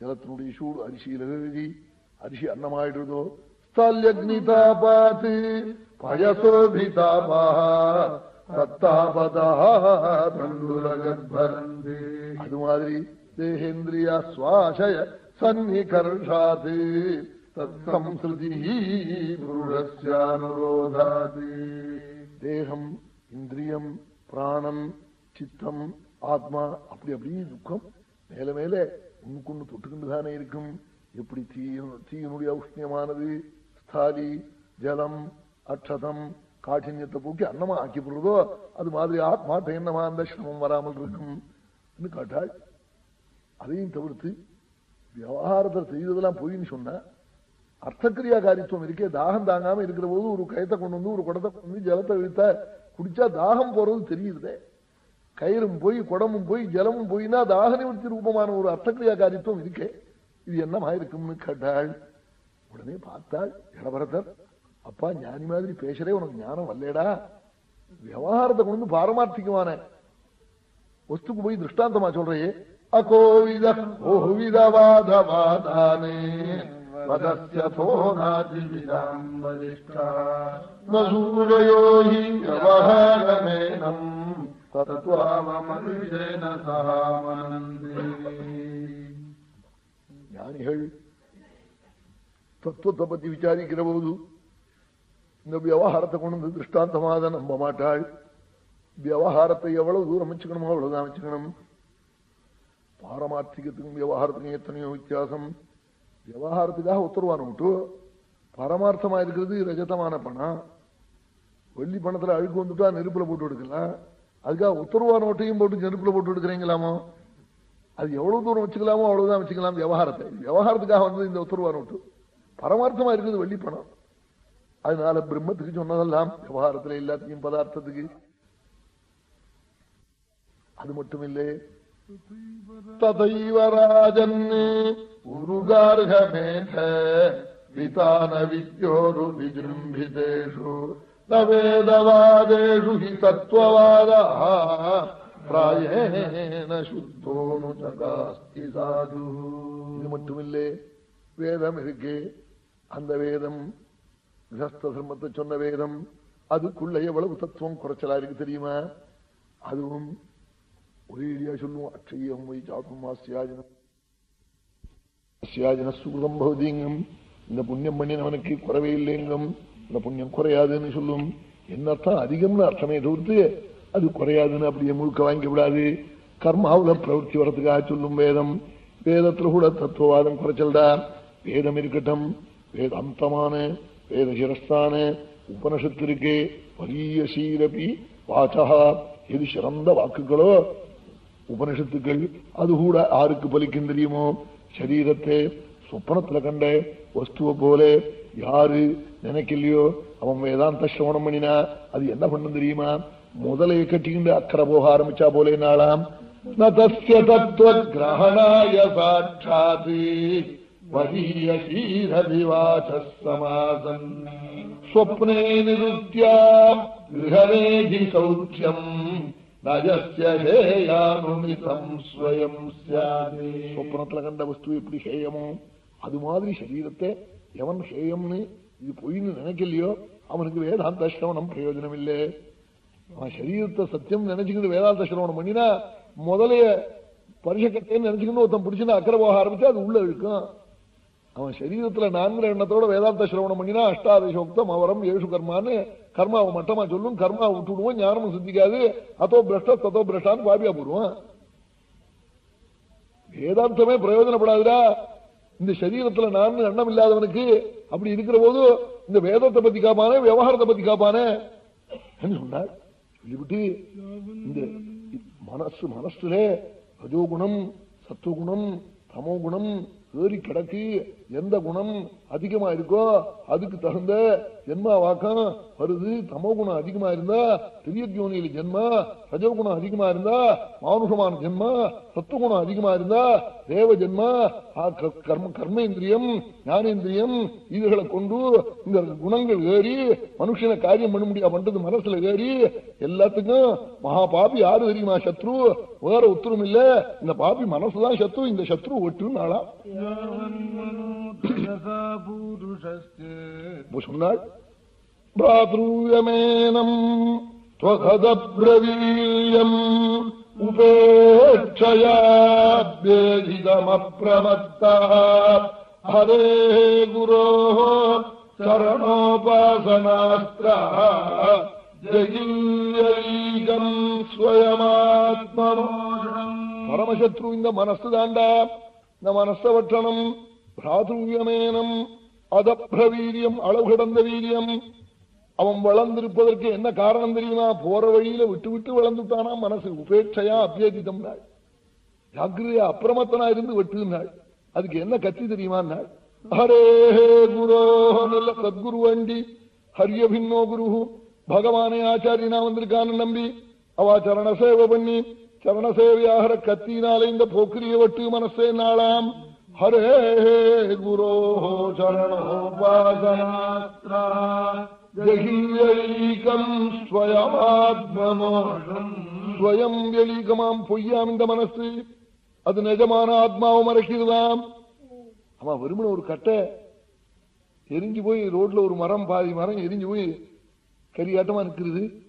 ஜலத்தினுடைய சூடு அரிசியில் ஏறி அரிசி அன்னமாயிடுதோ? ஸ்தல்யக்னி பயசோபிதாபா சத்தாபதா அது மாதிரி தேகேந்திரியா சுவாசய சன்னிகர்ஷாது தத்சம்ஸ்ருதி தேகம் இந்திரியம் பிராணம் சித்தம் ஆத்மா அப்படி அப்படி துக்கம் மேல மேல உன்னுக்குன்னு தொட்டுக்கிட்டு தானே இருக்கும். எப்படி தீயினுடைய உஷ்ணியமானது ஸ்தாலி ஜலம் அக்ஷதம் காഠின்யத்தை போக்கி அன்னமா ஆக்கி போடுறதோ அது மாதிரி ஆத்மாட்ட என்னமா அந்த சிரமம் வராமல் இருக்கும். காட்டாள் அதையும் தவிர்த்து விவகாரத்தை செய்ததெல்லாம் போயின்னு சொன்ன அர்த்தக்கிரியா காரித்துவம் இருக்கே தாகம் தாங்காம இருக்கிற போது ஒரு கயத்தை கொண்டு வந்து ஒரு குடத்தை கொண்டு வந்து ஜலத்தை இழுத்தா குடிச்சா தாகம் போறது தெரியுதே. கயிறும் போய் குடமும் போய் ஜலமும் போயினா தாக நிவர்த்தி ரூபமான ஒரு அர்த்தக்கிரியா காரித்துவம் இருக்கே. இது என்னமா இருக்கும்னு கேட்டாள். உடனே பார்த்தாள் இளவரசர் அப்பா ஞானி மாதிரி பேசுறே உனக்கு ஞானம் வரலடா. விவகாரத்தை கொண்டு வந்து பாரமார்த்திக்குவான வஸ்துக்கு போய் திருஷ்டாந்தமா சொல்றையே அகோவித கோவிதவாதவாதானே வதஸ்யதோ நாதிவிதாம் வதிஷ்டா நசூரயோ ஹி விவகாரமேனம் தத்வாவமனுஜேன சகாமனந்தே ஞானிகள் தத்துவத்தை பத்தி விசாரிக்கிற போது இந்த விவகாரத்தை கொண்டு வந்து திருஷ்டாந்தமாக நம்ப மாட்டாள் விவகாரத்தை எவ்வளவு தூரம் வச்சுக்கணுமோ அவ்வளவுதான் வச்சுக்கணும் பாரமார்த்திகத்துக்கும் விவகாரத்துக்கும் எத்தனையோ வித்தியாசம் விவகாரத்துக்காக உத்தரவான விட்டு பரமார்த்தமா இருக்கிறது ரஜதமான பணம் வெள்ளி பணத்துல அழுக்கு வந்துட்டா நெருப்புல போட்டு எடுக்கலாம். அதுக்காக உத்தரவான நோட்டையும் போட்டு நெருப்புல போட்டு எடுக்கிறீங்களாமோ? அது எவ்வளவு தூரம் வச்சுக்கலாமோ அவ்வளவுதான் வச்சுக்கலாம் விவகாரத்தை. விவகாரத்துக்காக வந்தது இந்த உத்தரவான நோட்டு பரமார்த்தமா இருக்குது வெள்ளி பணம். அதனால பிரம்மத்துக்கு சொன்னதெல்லாம் விவகாரத்துல எல்லாத்தையும் பதார்த்தத்துக்கு. அது மட்டும் இல்லை ததைவராஜன் உருகார்கமேன விதான வித்யோரு விஜிரும்பிதேஷு न वेदवादेषु हि तत्त्ववादः பிராயேன சுத்தோனு சகாஸ்தி சாது இது மட்டுமில்லை வேதம் இருக்கு. அந்த வேதம் கிரஸ்த தர்மத்தை சொன்ன வேதம் அதுக்குள்ள எவ்வளவு தத்துவம் குறைச்சலா இருக்கு தெரியுமா? அதுவும் ஒரே சொல்லுவோம் அக்ஷயம் வை சாக்கும் ஆசியாஜனம் ஆசியாஜன சுகிருதம் இந்த புண்ணியம் பண்ணினவனுக்கு குறவே இல்லைங்கும். இந்த புண்ணியம் குறையாதுன்னு சொல்லும். என்ன அர்த்தம்? அதிகம்னு அர்த்தமே தவிர்த்து அது குறையாதுன்னு அப்படியே முழுக்க வாங்கி விடாது. கர்மாவுல பிரவர்த்தி வரத்துக்காக சொல்லும் வேதம். வேதத்துல கூட தத்துவவாதம் குறைச்சல்டா. வேதம் இருக்கட்டும் வேதாந்தமான வேத சிரஸ்தான உபனிஷத்திற்கு இருக்கு சீரபி வாச்சகா எது சிறந்த வாக்குகளோ உபனிஷத்துக்கள் அது கூட ஆருக்கு பலிக்கும் தெரியுமோ? ശരീരത്തെ സ്വപ്നത്തിലെ കണ്ട വസ്തുവെ പോലെ யாரு நினைக்கலையோ? அவன் வேதாந்த சிரவணம் பண்ணினா அது என்ன பண்ணும் தெரியுமா? முதலையை கட்டிக்கிண்டு அக்கறை போக ஆரம்பிச்சா போல என்னாலாம்? கிரகணாய சாட்சாது சமாசம் ஸ்வப்னே நிருத்தியா கிரகணேதி சௌக்கியம். சொப்னத்துல கண்ட வஸ்து எப்படி ஹேயமோ அது மாதிரி சரீரத்தை எவன் ஹேயம்னு இது பொய்னு நினைக்கலையோ அவனுக்கு வேதாந்த சிரவணம் பிரயோஜனம் இல்லை அவன் சரீரத்தை சத்தியம் நினைச்சுக்கிட்டு வேதாந்த சிரவணம் பண்ணினா முதலைய பரிசக்கட்டைன்னு நினைச்சுக்கிட்டு ஒருத்தன் பிடிச்சுன்னு அக்கறை போக ஆரம்பிச்சு அது உள்ள இருக்கும் அவன் சரீரத்துல நான்கிற எண்ணத்தோட வேதாந்த சிரவணம் பண்ணினா அஷ்டாதசோக்தம் அவரம் ஏழு கர்மான்னு கர்மாவை மட்டமா சொல்லும்? கர்மாவை விட்டுடுவோம் ஞானமும் சித்திக்காது அதோ பிரஷ்ட தத்தோ பிரஷ்டான்னு பாபியா போடுவான். வேதாந்தமே பிரயோஜனப்படாதுடா. இந்த சரீரத்துல நான் எண்ணம் இல்லாதவனுக்கு அப்படி இருக்கிற போது இந்த வேதத்தை பத்தி காப்பானே விவகாரத்தை பத்தி காப்பானே சொன்னார். சொல்லிவிட்டு இந்த மனசு மனசுல ரஜோகுணம் சத்துவகுணம் தமோகுணம் ஏறி கிடக்கு எந்த குணம் அதிகமா இருக்கோ அதுக்கு தகுந்த ஜென்மா வாக்கம் வருது. தமோ குணம் அதிகமா இருந்தா பெரிய ஜோனியில ஜென்மா ரஜோகுணம் அதிகமா இருந்தா மானுஷமான ஜென்மா சத்துவகுணம் அதிகமா இருந்தா தேவ ஜென்மா. ஆ, க- கர்ம கர்மேந்திரியம் ஞானேந்திரியம் இதுகளை கொண்டு இந்த குணங்கள் ஏறி மனுஷனை காரியம் பண்ண முடியா பண்றது மனசுல ஏறி எல்லாத்துக்கும் மகா பாபி யாரு தெரியுமா? சத்ரு. வேற உத்தரவும் இல்ல. இந்த பாபி மனசுதான் சத்ரு. இந்த சத்ரு ஒட்டுன்னு நாளா പുഷ ഭ്രാതൃയമേനം ത്വഹദ്രവീയം ഉപേക്ഷയാദ്യേഹിതമപ്രമത്ത ഹരേ ഗുരോ ശരണോപാസനാസ്ത്ര. ജയിലീകം സ്വയമാത്മോഷണം പരമശത്രുവിന്റെ മനസ്സ് താണ്ട. മനസ്സവക്ഷണം பிராதுரியமேனம் அதப்ரவீரியம் அளவு கிடந்த வீரியம். அவன் வளர்ந்திருப்பதற்கு என்ன காரணம் தெரியுமா? போற வழியில விட்டு விட்டு வளர்ந்துட்டானா? மனசு உபேட்சையா அபியதிதம் நாள் ஜாக்கிரதையா அப்பிரமத்தனா இருந்து வெட்டுனாள். அதுக்கு என்ன கத்தி தெரியுமா ஹரே குரோ நல்ல சத்குரு வண்டி ஹரிய பின்னோ குரு பகவானே ஆச்சாரியனா வந்திருக்கான்னு நம்பி அவ சரண சேவை பண்ணி சரண சேவையாகிற கத்தினாலே இந்த போக்கிரிய வெட்டு மனசே நாளாம். हरे गुरो சரணோபாசனாஸ்திரா ஜகீயைகம் ஸ்வயமாத்மமோஷம் ஸ்வயம் எலீகமாம் பொய்யாம் இந்த மனசு அது நிஜமான ஆத்மாவை மறைக்கிறதாம் அவன் வெறுமன ஒரு கட்டை எரிஞ்சு போய் ரோட்ல ஒரு மரம் பாதி மரம் எரிஞ்சு போய் கரியாட்டமா நிற்கிறது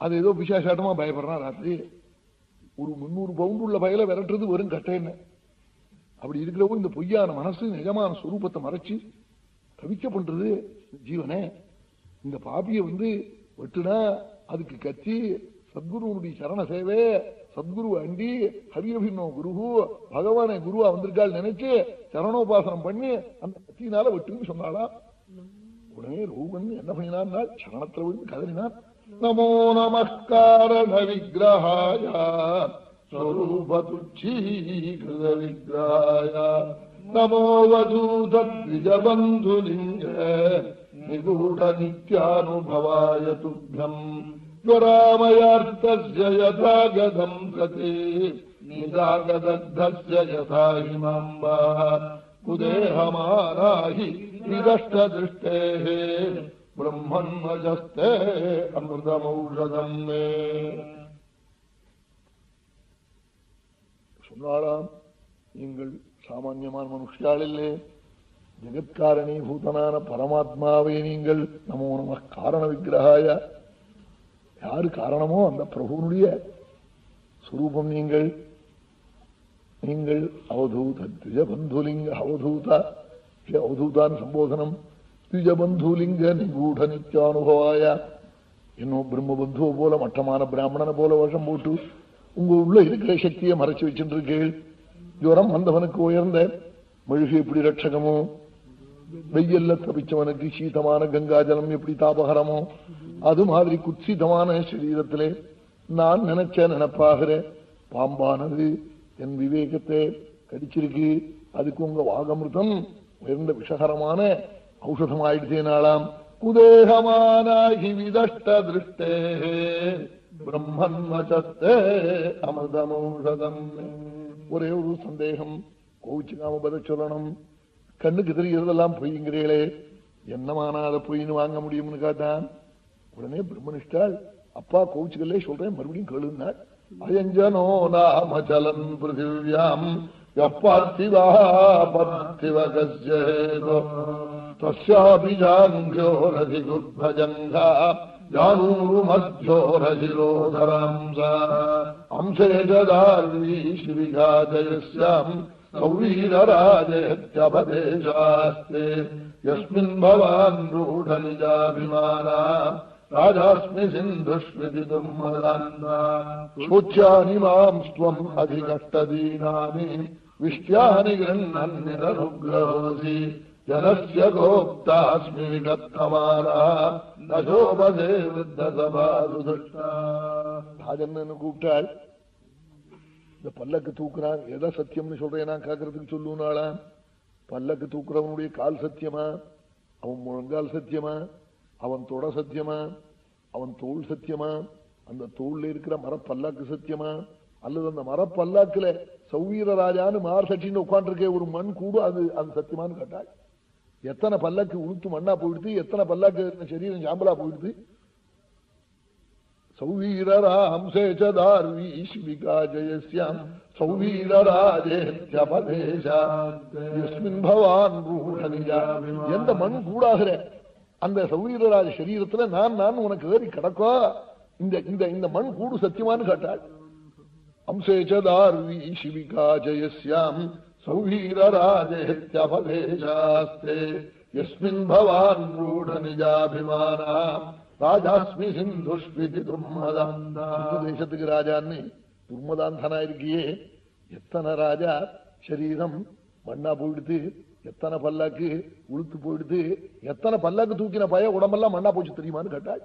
அது ஏதோ பிசாசாட்டமா பயப்படுறான் ராத்திரி ஒரு முன்னூறு பவுண்டு உள்ள பயல விரட்டுறது வெறும் கட்டை என்ன அப்படி இருக்கிறவோ இந்த பொய்யான மனசு நிஜமான சுரூபத்தை மறைச்சு தவிக்க பண்றது ஜீவனே இந்த பாபியை வந்து வெட்டுனா அதுக்கு கத்தி சத்குருவனுடைய சரண சேவை சத்குரு அண்டி ஹரியபின்னோ குரு பகவானை குருவா வந்திருக்காள் நினைச்சு சரணோபாசனம் பண்ணி அந்த கத்தினால வெட்டுன்னு சொன்னாலாம் உடனே ரூபன் என்ன பண்ணினான் சரணத்துல விழுந்து கதறினான். நமோ நமஸ்கார விக்கிரகாய स्वरूपतुच्छीकृतविग्राय नमो वधूतद्विजबन्धुलिङ्ग निगूढनित्यानुभवाय तुभ्यम्। स्वरामयार्थस्य यथा गदम् प्रति निदागदग्धस्य यथा हिमाम्बा। कुदेहमानाहि निदष्टदृष्टेः ब्रह्मन्मजस्ते अमृतमौषधम् मे। சொன்னாராம். நீங்கள் சாமான்யமான மனுஷியாள் இல்லை ஜெகத்காரணீபூதனான பரமாத்மாவை நீங்கள் நமோ நம காரண விக்கிரகாய. யாரு காரணமோ அந்த பிரபுனுடைய சுரூபம் நீங்கள். நீங்கள் அவதூத திஜபந்துலிங்க அவதூதா அவதூதான் சம்போதனம். திஜபந்துலிங்க நிகூட நித்தியானுபவாய இன்னும் பிரம்மபந்துவை போல மட்டமான பிராமணனை போல வருஷம் போட்டு உங்க உள்ள இருக்கிற சக்தியை மறைச்சு வச்சுட்டு இருக்கேள் ஜுரம் வந்தவனுக்கு உயர்ந்த மெழுகு எப்படி ரட்சகமோ வெயில்ல தவிச்சவனுக்கு சீதமான கங்காஜலம் எப்படி தாபகரமோ? அது மாதிரி குத்சிதமான சரீரத்திலே நான் நினைச்ச நினைப்பாகிற பாம்பானது என் விவேகத்தை கடிச்சிருக்கு. அதுக்கு உங்க வாகமிருதம் உயர்ந்த விஷகரமான ஔஷதமாயிடுச்சேனாலாம் குதேகமானாகி விதஷ்ட திருஷ்டே. பிரம்மன்மஜஸ்தே அமிர்தமௌஷதம் ஒரே ஒரு சந்தேகம் கோவிச்சுக்காம பதில் சொல்லணும் கண்ணுக்கு தெரியறதெல்லாம் பொய்ங்கிறீங்களே என்னமானா அதை பொய்னு வாங்க முடியும்னு கேட்டான் உடனே பிரம்மனிஷ்டாள் அப்பா கோவிச்சுக்கலே சொல்றேன் மறுபடியும் கேளுன்னாள் அயஞ்சனோ நாமச்சலன் பிருத்திவியாம் யப்பார்த்திவா ஜானூரு மத்தியோரதிரோதராம்ச அம்சே ஜதார்வீஷிவிகாஜயஸ்யாம் சௌவீரராஜேத்யபதேசாஸ்தே யஸ்மின் பவான் ரூಢநிஜாபிமானா ராஜாஸ்மி சிந்துஸ்மிதி துர்மதான்னா சூச்யானி மாம் ஸ்வம் அதிகஷ்டதீனானி விஷ்யானி கிருண்ணன் ஜனஸ்ய கோப்தாஸ்மி விகத்தமானா ராஜன்னு கூப்பிட்டாள் இந்த பல்லக்கு தூக்குறான் எதை சத்தியம்னு சொல்றேன் நான் கேட்கறதுக்கு சொல்லுனாளா பல்லக்கு தூக்குறவனுடைய கால் சத்தியமா அவன் முழங்கால் சத்தியமா அவன் தொட சத்தியமா அவன் தோல் சத்தியமா அந்த தோல்ல இருக்கிற மரப்பல்லாக்கு சத்தியமா அல்லது அந்த மரப்பல்லாக்குல சௌவீர ராஜான்னு மார் சட்டின்னு உட்காந்துருக்கே ஒரு மண் கூடு அது அது சத்தியமான்னு கேட்டாள் எத்தனை பல்லாக்கு உளுத்து மண்ணா போயிடுது எத்தனை பல்லாக்கு சரீரம் சாம்பலா போயிடுது? சௌவீரராம்சேச்சதார்வீஷ்விகாஜயஸ்யாம் சௌவீரராஜேத்யபதேசாஸ்மின் பவான் ரூಢநிஜா எந்த மண் கூடாகிற அந்த சௌவீரராஜ சரீரத்துல நான் நான் உனக்கு ஏறி கிடக்கோ? இந்த இந்த இந்த மண் கூடு சத்தியமான்னு கேட்டாள். அம்சேச்சதார்வீஷிவிகாஜயஸ்யாம் சௌவீரராஜேத்யபதேசாஸ்தே யஸ்மின் பவான் ரூಢநிஜாபிமானா ராஜாஸ்மி சிந்துஷ்மிதி துர்மதாந்தா தேசத்துக்கு ராஜான்னு துர்மதாந்தனா இருக்கியே எத்தனை ராஜா சரீரம் மண்ணா போயிடுது எத்தனை பல்லாக்கு உளுத்து போயிடுது எத்தனை பல்லாக்கு தூக்கின பய உடம்பெல்லாம் மண்ணா போச்சு தெரியுமான்னு கேட்டாள்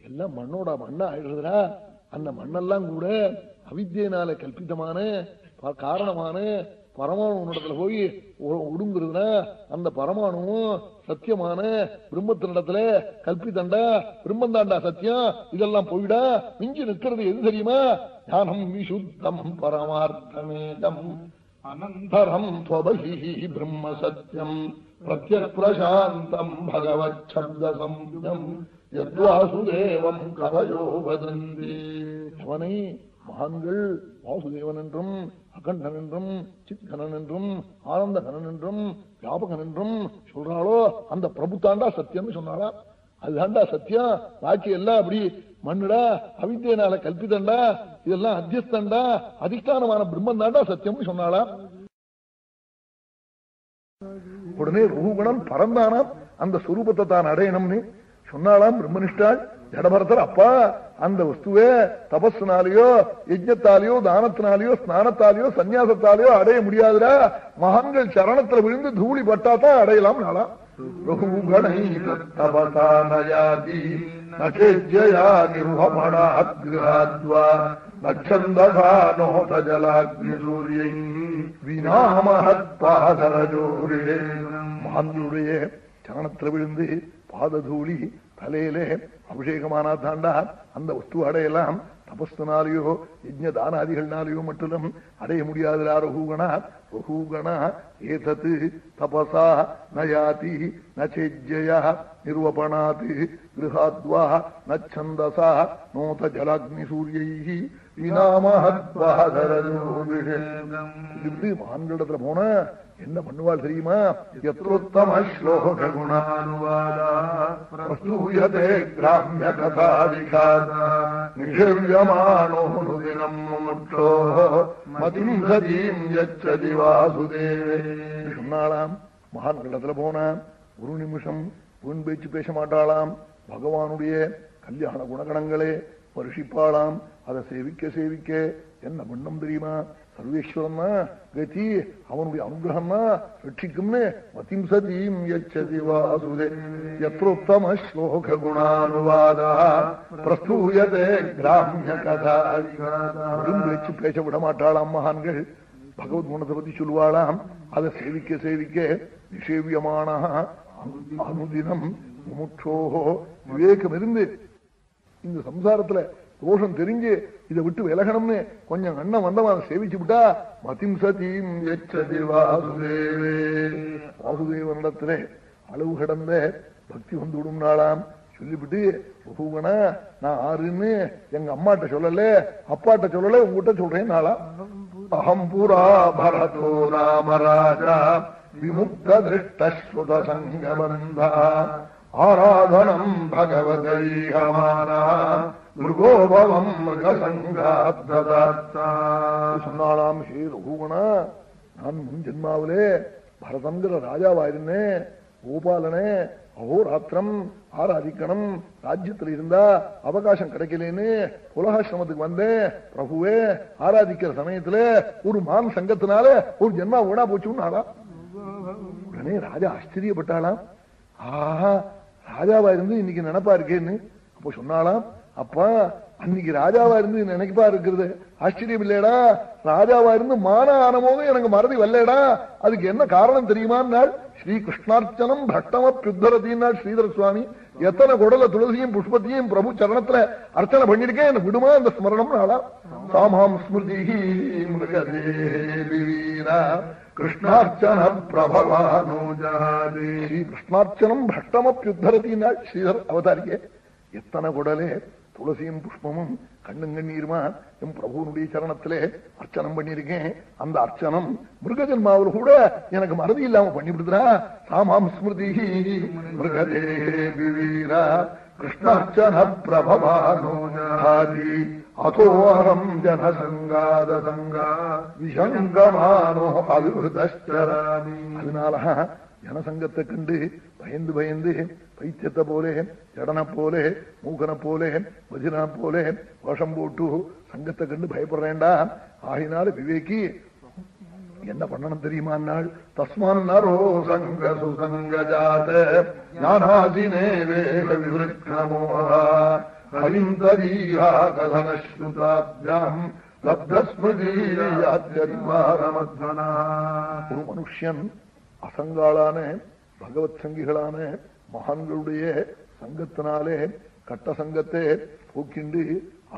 எல்லாம் மண்ணோட மண்ணா ஆயிடுறதுரா அந்த மண்ணெல்லாம் கூட அவித்தியனால கல்பிதமான ப- காரணமான பரமாணுடத்துல போய் ஒ- அந்த பரமாணுவும் சத்தியமான பிரம்மத்தினிடத்துல கல்பிதண்டா பிரம்மந்தாண்டா சத்தியம் இதெல்லாம் போயிடா மிஞ்சி நிற்கிறது எது தெரியுமா? ஞானம் விசுத்தம் பரமார்த்தமேதம் அனந்தரம் துவபகி பிரம்ம சத்தியம். பிரத்ய பிரசாந்தம் பகவத் சப்த சம்யம் எத்வாசுதேவம் கவயோ வதந்தி. அவனை மகான்கள் வாசுதேவன் என்றும் அகண்டன் என்றும் சித்கணன் என்றும் ஆனந்தகனன் என்றும் வியாபகன் என்றும் சொல்றாளோ அந்த பிரபுத்தாண்டா சத்தியம்னு சொன்னாளா அதுதான்டா சத்தியம் பாக்கி எல்லாம் அப்படி மண்ணுடா அவித்தியனால கல்பிதண்டா இதெல்லாம் அத்தியஸ்தண்டா அதிஷ்டானமான பிரம்மன் தாண்டா சத்தியம்னு சொன்னாளா? உடனே ரூகுணம் பறந்தானாம் அந்த சுரூபத்தை தான் அடையணும்னு சொன்னாலாம் பிரம்மனிஷ்டாள் ஜடபரதர் அப்பா அந்த வஸ்துவே தபஸ்னாலேயோ யஜ்ஞத்தாலேயோ தானத்தினாலேயோ ஸ்நானத்தாலேயோ சந்நியாசத்தாலேயோ அடைய முடியாதுடா. மகான்கள் சரணத்துல விழுந்து தூளி பட்டா தான் அடையலாம் நாளா. ரகுகணை தபசா நயாதி நகேஜயா நிருபமணாத்கிராத்வா நச்சந்தகானோத ஜலாக்னி சூரியை வினாமஹத் பாதரஜோரே மகான்களுடைய சரணத்துல விழுந்து பாததூளி தலையிலே அபிஷேகமானா தாண்டா அந்த வஸ்து அடையலாம் தபஸ்தனாலேயோ யஜ்ஞ தானாதிகள்னாலேயோ மட்டும் அடைய முடியாதுடா ரகுகணா. ரகுகணா ஏதத் தபசா நயாதி நேஜ்ஜய நிர்வபணாத் கிருஹாத்வா நச்சந்தசா நோத ஜலாக்னி சூரியை இது மகான்களிடத்துல போன? என்ன பண்ணுவாள் தெரியுமா? எத்தோத்தம ஸ்லோக குணானுவாதூயதே கிராமிய கதா நிஷவ்யமானோ தினம் முற்றோ மதிம் சதீம் எச்சதி வாசுதேவே. சொன்னாளாம். மகான்களிடத்துல போனான். ஒரு நிமிஷம் வீண் பேச்சு பேச மாட்டாளாம். பகவானுடைய கல்யாண குணகணங்களே வருஷிப்பாளாம். அதை சேவிக்க சேவிக்க என்ன பண்ணம் தெரியுமா? சர்வேஸ்வரன்னா கதி அவனுடைய அனுகிரகம்னா ரட்சிக்கும்னு மதிம் சதீம் யச்சதி வாசுதே. எத்தோத்தம ஸ்லோக குணானுவாதா. பிரஸ்தூயதே கிராமிய கதா. வச்சு பேச விட மாட்டாளாம் மகான்கள். பகவத் குணத்தை பத்தி சொல்லுவாளாம். அதை சேவிக்க சேவிக்க நிஷேவியமான. அனுதினம் முமுட்சோகோ. விவேகம் இருந்து இந்த சம்சாரத்துல தோஷம் தெரிஞ்சு இதை விட்டு விலகணும்னு கொஞ்சம் அண்ணன் வந்தவன் சேவிச்சு விட்டா மதிம் சதீம் எச்சதி வாசுதேவனிடத்துல அளவு கடந்த பக்தி வந்து விடும் நாளாம். சொல்லிவிட்டு பகவானா நான் ஆறுன்னு எங்க அம்மாட்ட சொல்லல அப்பாட்ட சொல்லல உங்ககிட்ட சொல்றேன் நாளா அகம் பூரா பரதோ ராமராஜா விமுக்த திருஷ்டஸ்ருத சங்கபந்தா ஆராதனம் பகவதீகமானா. மிருகோபவம் சொன்னாலாம் ஹே ரகுகுணா நான் முன் ஜென்மாவிலே பரதங்கிற ராஜாவா இருந்தேன் கோபாலனே அகோராத்திரம் ஆராதிக்கணும் ராஜ்யத்துல இருந்தா அவகாசம் கிடைக்கலன்னு உலகாசிரமத்துக்கு வந்தேன் பிரபுவே ஆராதிக்கிற சமயத்துல ஒரு மான் சங்கத்தினால ஒரு ஜென்மா வீணா போச்சுன்னு ஆளா உடனே ராஜா ஆச்சரியப்பட்டாளாம். ஆஹா ராஜாவா இருந்து இன்னைக்கு நினைப்பா இருக்கேன்னு. அப்போ சொன்னாலாம் அப்பா அன்னைக்கு ராஜாவா இருந்து நினைப்பா இருக்கிறது. ஆச்சரியம் இல்லையடா. ராஜாவா இருந்து மான ஆனமோதும் எனக்கு மறதி வரலடா அதுக்கு என்ன காரணம் தெரியுமான்னாள்? ஸ்ரீ கிருஷ்ணார்ச்சனம் பட்டம பியுத்தரத்தின்னாள் ஸ்ரீதர சுவாமி. எத்தனை குடல துளசியும் புஷ்பத்தையும் பிரபு சரணத்துல அர்ச்சனை பண்ணிருக்கேன் எனக்கு விடுமா அந்த ஸ்மரணம் நாளா? சாமாம் ஸ்மிருதி மிருகதேவீரா கிருஷ்ணார்ச்சன பிரபவானோஜாதே. ஸ்ரீ கிருஷ்ணார்ச்சனம் பட்டமப்பியுத்தரத்தினாள் ஸ்ரீதர் அவதாரிக்கே எத்தனை குடலே துளசியும் புஷ்பமும் கண்ணும் கண்ணீருமா? என் பிரபுனுடைய சரணத்திலே அர்ச்சனம் பண்ணியிருக்கேன். அந்த அர்ச்சனம் மிருகஜன்மாவில் கூட எனக்கு மறதி இல்லாம பண்ணிவிடுதுரா சாமாம் ஸ்மிருதி. மிருகதே வீரா கிருஷ்ணார்ச்சன பிரபவானோதி அதோரம் ஜனசங்காத சங்கா விசங்கமானோ அவிருதராமி அதனால ஜனசங்கத்தை கண்டு பயந்து பயந்து பைத்தியத்தை போலே ஜடனை போலே மூக்கனை போலே வஜினா போலே வேஷம் போட்டு சங்கத்தை கண்டு பயப்படுறேன்டா. ஆகினால விவேகி என்ன பண்ணணும் தெரியுமான்னாள் தஸ்மான் நரோ சங்க சுசங்க ஜாத ஞானாதினே வேக விவருக்னமோகா ஹரிந்தரீஹா கதனஸ்ருதாபியாம் ஒரு மனுஷன் அசங்காளான பகவத் சங்கிகளான மகான்களுடைய சங்கத்தினாலே கட்ட சங்கத்தை போக்கிண்டு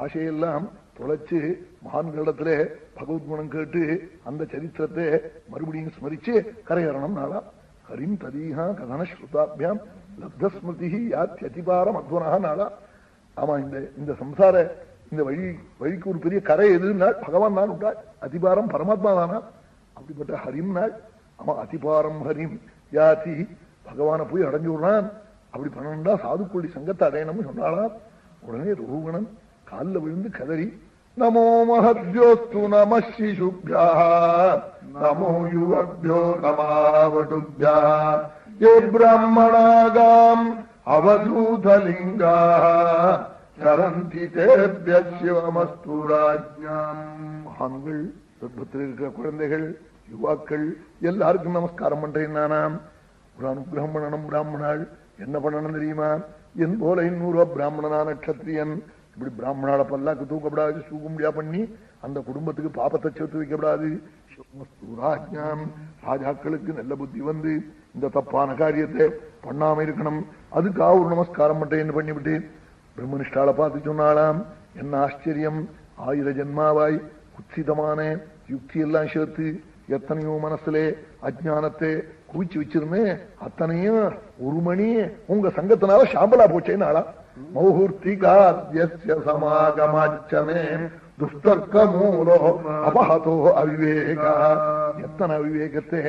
ஆசையெல்லாம் தொலைச்சு மகான்களிடத்திலே பகவத் குணம் கேட்டு அந்த சரித்திரத்தை மறுபடியும் ஸ்மரிச்சு கரையறணும் நாளா. ஹரிம் ததீஹா கதன ஸ்ருதாபியாம் லப்தஸ்மிருதி யாத்தி அதிபாரம் அத்வனா நாளா. ஆமா இந்த இந்த சம்சார இந்த வழி வழிக்கு ஒரு பெரிய கரை எதுனால் பகவான் தான் உண்டா? அதிபாரம் பரமாத்மா தானா? அப்படிப்பட்ட ஹரிம் நாள் ஆமா அதிபாரம் ஹரிம் யாதி பகவானை போய் அடைஞ்சு விடுறான். அப்படி பண்ணணும்டா சாதுக்குள்ளி சங்கத்தை அடையணும்னு சொன்னாலாம் உடனே ரூகணன் காலில் விழுந்து கதறி நமோ மகத்யோஸ்து நம சிசுபியா நமோ யுவபியோ நமாவட்டுபியா ஏ பிராமணாகாம் அவதூதலிங்கா சரந்தி தேபிய சிவமஸ்து ராஜ்யாம் மகான்கள் கர்ப்பத்தில் இருக்கிற குழந்தைகள் யுவாக்கள் எல்லாருக்கும் நமஸ்காரம் பண்றேன் நானாம். ஒரு அனுகிரகம் பண்ணணும் பிராமணாள். என்ன பண்ணணும் தெரியுமா? என் போல இன்னொரு பிராமணனா நட்சத்திரியன். இப்படி பிராமணால பல்லாக்கு தூக்கப்படாது சூகும்படியா பண்ணி அந்த குடும்பத்துக்கு பாபத்தை சேர்த்து வைக்கப்படாது. ராஜாக்களுக்கு நல்ல புத்தி வந்து இந்த தப்பான காரியத்தை பண்ணாம இருக்கணும். அதுக்காக ஒரு நமஸ்காரம் பண்றேன் பண்ணிவிட்டு பிரம்மனிஷ்டால பார்த்து சொன்னாலாம் என்ன ஆச்சரியம்? ஆயிர ஜென்மாவாய் குச்சிதமான யுக்தி எல்லாம் சேர்த்து எத்தனையோ மனசுலே அஜானத்தை குவிச்சு வச்சிருந்தேன் அத்தனையும் ஒரு மணி உங்க சங்கத்தினால ஷாம்பலா போச்சேன்னு ஆளா. மௌஹூர்த்திகாத்ய சமாகமாச்சமே. துஷ்டர்க்க மூலோ அபஹதோ அவிவேகா. எத்தனை அவிவேகத்தை?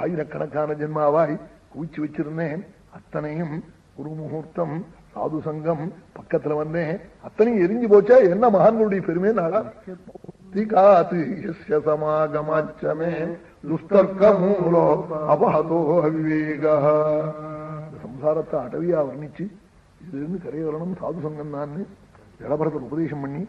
ஆயிரக்கணக்கான ஜென்மாவாய் குவிச்சு வச்சிருந்தேன். அத்தனையும் ஒரு முகூர்த்தம் சாது சங்கம் பக்கத்துல வந்தேன். அத்தனையும் எரிஞ்சு போச்சா? என்ன மகான்களுடைய பெருமை நாளா காத்து சமாகமாச்சமே. துஷ்டர்க்கமூலோ அபஹதோ அவிவேக சம்சாரத்தை அடவியா வர்ணிச்சு இதுலேருந்து கரைய வரணும் சாது சங்கம் தான் ஜடபரத்தில் உபதேசம் பண்ணி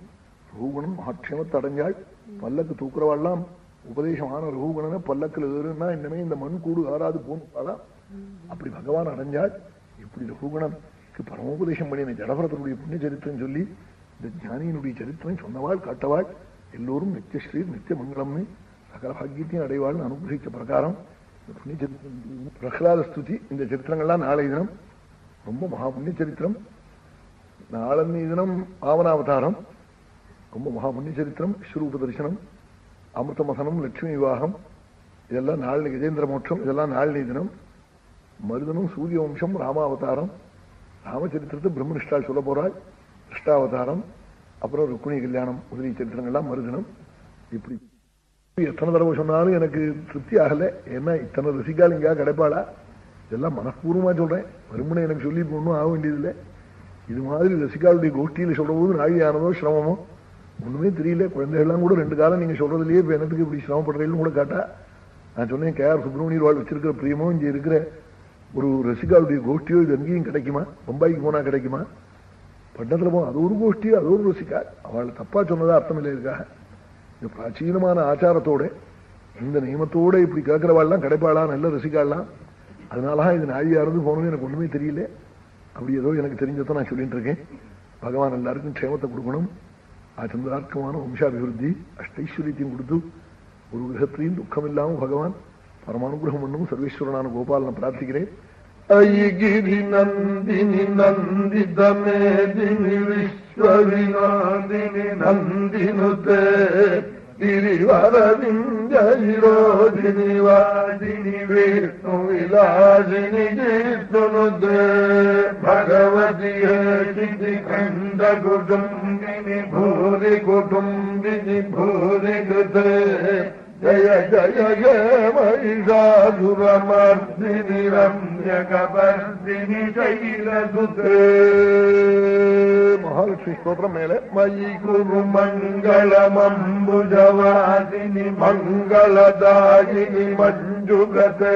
ரூகுணம் மகாட்சேமத்தை அடைஞ்சாள் பல்லக்கு தூக்குறவாள்லாம் உபதேசமான ரகுகணனை பல்லக்கில் ஏறுனா இன்னமே இந்த மண் கூடு ஆறாது போனுப்பாளா அப்படி பகவான் அடைஞ்சாள் இப்படி ரகுகணனுக்கு பரமோபதேசம் பண்ணின ஜடபரதனுடைய புண்ணிய சரித்திரம் சொல்லி இந்த ஞானியினுடைய சரித்திரம் சொன்னவாள் காட்டவாள் எல்லோரும் நித்தியஸ்ரீ நித்திய மங்களம்னு சகல பாக்கியத்தையும் அடைவாள்னு அனுகிரகிச்ச பிரகாரம். இந்த புண்ணிய சரித்திரம் பிரகலாத ஸ்துதி இந்த சரித்திரங்கள்லாம் நாளை தினம் ரொம்ப மகா புண்ணிய சரித்திரம் நாளன்னி தினம் பாவனாவதாரம் ரொம்ப மகா புண்ணிய சரித்திரம் விஸ்வரூப தரிசனம் அமிர்தமசனம் லட்சுமி விவாகம். இதெல்லாம் நாளினி கஜேந்திர மோட்சம். இதெல்லாம் நாளினி தினம் மருதனும் சூரிய வம்சம் ராமாவதாரம். ராமச்சரித்திரத்தை பிரம்மனிஷ்டால் சொல்ல போறாள். கிருஷ்டாவதாரம் அப்புறம் ருக்குணி கல்யாணம் உதவி சரித்திரங்கள்லாம் மருதனம் இப்படி எத்தனை தடவை சொன்னாலும் எனக்கு திருப்தி ஆகல. ஏன்னா இத்தனை ரசிகால் இங்கேயா கிடைப்பாளா? இதெல்லாம் மனப்பூர்வமா சொல்றேன். வெறுமனே எனக்கு சொல்லி ஒன்றும் ஆக வேண்டியதில்லை. இது மாதிரி ரசிகாளுடைய கோஷ்டியில சொல்ற போது நாழியானதோ சிரமமோ ஒண்ணுமே தெரியல. குழந்தைகள்லாம் கூட ரெண்டு காலம் நீங்க சொல்றதுலயே இப்ப எனக்கு இப்படி சிரமப்படுறீங்கன்னு கூட காட்டா நான் சொன்னேன் கே. ஆர். சுப்பிரமணியர் வாழ் வச்சிருக்கிற பிரியமோ இங்க இருக்கிற ஒரு ரசிகாவுடைய கோஷ்டியோ இது எங்கேயும் கிடைக்குமா? பம்பாய்க்கு போனா கிடைக்குமா? பட்டணத்துல போ அது ஒரு கோஷ்டியோ அது ஒரு ரசிகா? அவளை தப்பா சொன்னதா அர்த்தம் இல்லை இருக்கா இந்த பிராச்சீனமான ஆச்சாரத்தோட இந்த நியமத்தோட இப்படி கேட்கிறவாள்லாம் கிடைப்பாளா நல்ல ரசிகாலாம் அதனாலதான் இது நாழியா இருந்து போனது எனக்கு ஒண்ணுமே தெரியல. அப்படி ஏதோ எனக்கு தெரிஞ்சதை நான் சொல்லிட்டு இருக்கேன். பகவான் எல்லாருக்கும் க்ஷேமத்தை கொடுக்கணும். ஆ சந்திரார்க்கமான வம்சாபிவிருத்தி அஷ்டைஸ்வரியத்தையும் கொடுத்து ஒரு கிரகத்திலையும் துக்கம் இல்லாமல் பகவான் பரமானுகிரகம் பண்ணும் சர்வேஸ்வரனான கோபாலனை பிரார்த்திக்கிறேன். ஐகிரி நந்தினி நந்தித மேதினி நந்தினுதே. തിരുവരവിന്ദരോജിനി വാജിനി വിഷ്ണു വിലാസിനി കീർത്തനുദേ ഭഗവതിയെ ചിതി കണ്ട കുടുംബിനി ഭൂരി കുടുംബിനി ഭൂരി കൃതേ जय जय जय महिषासुरमर्दिनि रम्यकपर्दिनि शैलसुते महर्षि स्तोत्र मेले मयि कुरु मङ्गलमम्बुजवासिनि मङ्गलदायिनि मञ्जुगते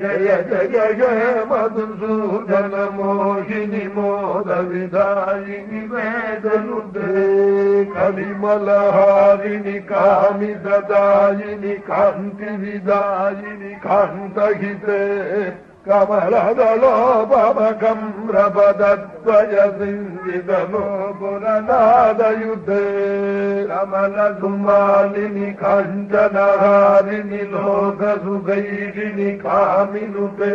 జయ జయ జయ మధుసూదనమో శినిమో దవిదాయిని వేదనుదే కలిమలహారిణి కామిదాయిని కాంతి విదాయిని కాంతహితే கமலதலோபமகம் ரபதத்வய சிந்திதலோபுரநாதயுதே கமல சுமாலினி காஞ்சனஹாரிணி லோகசுகைஷினி காமினுபே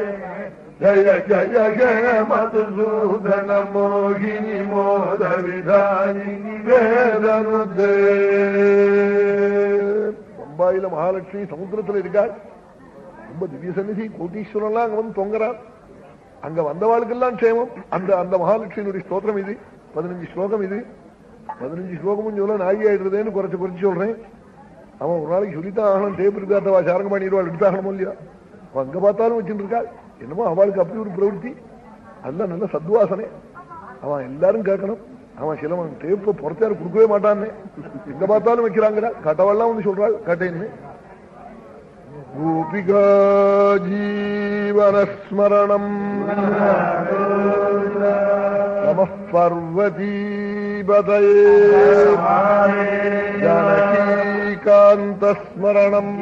ஜய ஜய ஜய மதுசூதன மோகினி மோத விதாயினி வேதனுதே. பம்பாயில மகாலட்சுமி சமுத்திரத்தில் இருக்காள். ரொம்ப திவ்ய சன்னிதி கோட்டீஸ்வரன்லாம் அங்க வந்து தொங்குறான் அங்க வந்தவாளுக்கெல்லாம் க்ஷேமம். அந்த அந்த மகாலட்சுமியினுடைய ஸ்தோத்திரம் இது. பதினஞ்சு ஸ்லோகம் இது. பதினஞ்சு ஸ்லோகமும் சொல்ல நாயகி ஆயிடுறதுன்னு குறைச்சு குறைச்சு சொல்றேன். அவன் ஒரு நாளைக்கு சொல்லித்தான் ஆகணும். டேப் இருக்காத்தவா சாரங்க பண்ணிடுவாள். எடுத்தாகணுமோ இல்லையா? அவன் அங்க பார்த்தாலும் வச்சுட்டு இருக்கா என்னமோ அவளுக்கு அப்படி ஒரு பிரவருத்தி. அதெல்லாம் நல்ல சத்வாசனை. அவன் எல்லாரும் கேட்கணும். அவன் சிலவன் டேப்பை பொறுத்தாரு கொடுக்கவே மாட்டான்னு. எங்க பார்த்தாலும் வைக்கிறாங்கிறா கட்டவாள்லாம் வந்து சொல்றாள் கட்டைன்னு गोपिका जीवनस्मरणम् नमः पर्वतीपतये जानकीकान्तस्मरणम्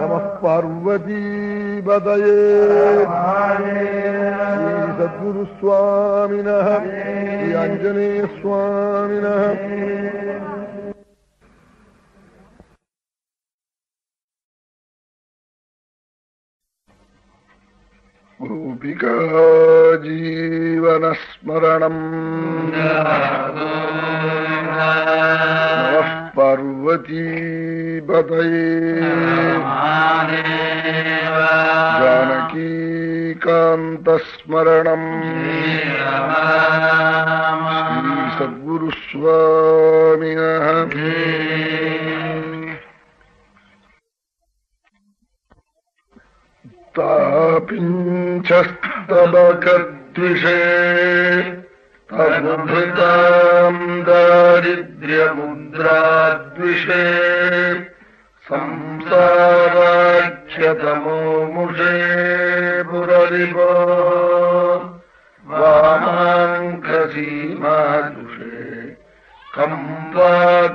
नमः पार्वतीपतये श्रीसद्गुरुस्वामिनः श्री आञ्जनेयस्वामिनः गोपिका जीवनस्मरणम् नमः पार्वतीपतये जानकीकान्तस्मरणम् श्रीसद्गुरुस्वामिनः तापिञ्चस्तबकद्विषे तनुभृताम् दारिद्र्यमुद्राद्विषे संसाराख्यतमो मुषे पुररिपो वामाङ्कसीमादुषे कम्पातीरमुपेयुषे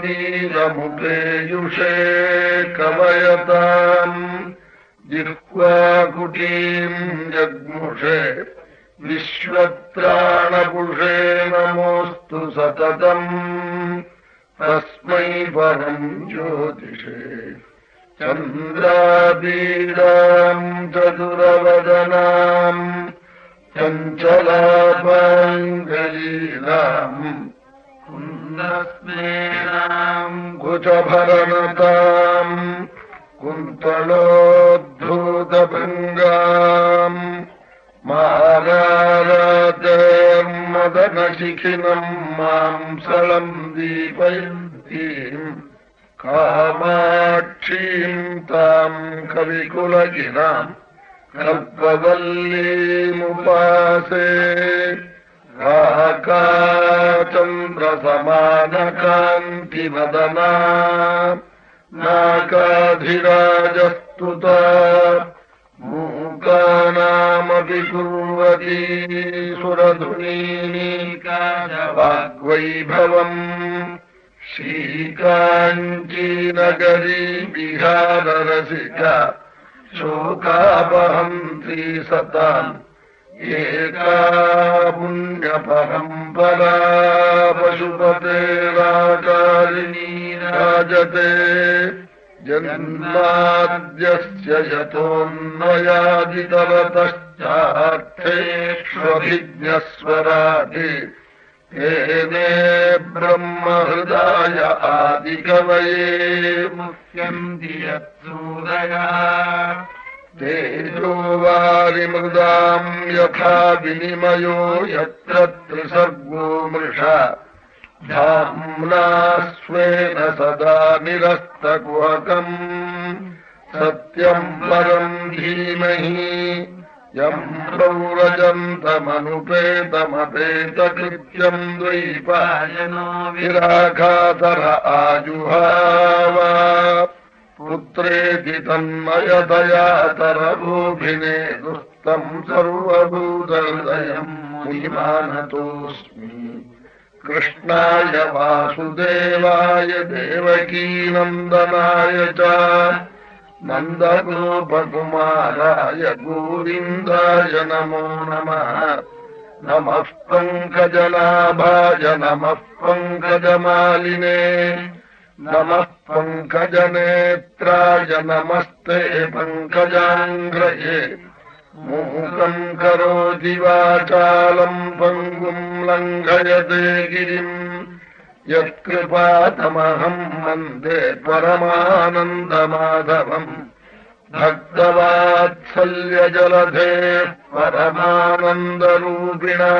कवयताम् जिह्वाकुटीम् जग्मुषे विश्वत्राणपुषे नमोऽस्तु सततम् तस्मै परम् ज्योतिषे चन्द्राबीडाम् चतुरवदनाम् चञ्चलापाङ्गलीलाम् कुन्दस्मेनाम् कुचभरणताम् कुन्तलोद्धूतभङ्गाम् माराराजर्मदनशिखिनम् मांसलम् दीपयन्तीम् कामाक्षीम् ताम् कविकुलगिनाम् कल्पवल्लीमुपासे राकाचन्द्रसमानकान्तिवदना नाकाधिराजस्तुता मूकानामपि कुर्वती सुरधुनीकाशवाग्वैभवम् श्रीकाञ्चीनगरी विहाररसिका शोकापहन्त्री सताम् एका पुण्यपरम्परा पशुपतेराकारिणी राजते जन्माद्यस्य यतोऽन्वयादितरतश्चार्थेष्वभिज्ञस्वराटे तेने ब्रह्महृदाय आदिकवये। मुख्यम् दियत्सूदया। तेजो वारिमृदाम् यथा विनिमयो यत्र त्रिसर्गो मृषा सदा निरस्तकुहकम् सत्यम् परम् धीमहि। यम् प्रौरजन्तमनुपेतमपेतकृत्यम् द्वैपायनो विराघातर आजुहावा। पुत्रेति तन्मयदयातरभूभिने दुस्तम् सर्वभूतहृदयम् मुनिमानतोऽस्मि। कृष्णाय वासुदेवाय देवकीनन्दनाय च नन्दगोपकुमाराय गोविन्दाय नमो नमः। नमः पङ्कजनाभाय नमः पङ्कजमालिने। नमः पङ्कजनेत्राय नमस्ते पङ्कजाङ्ग्रये मूकम् करोति वाचालम् पङ्गुम् लङ्घयते गिरिम् यत्कृपातमहम् वन्दे परमानन्दमाधवम् भक्तवात्सल्यजलधेः परमानन्दरूपिणः।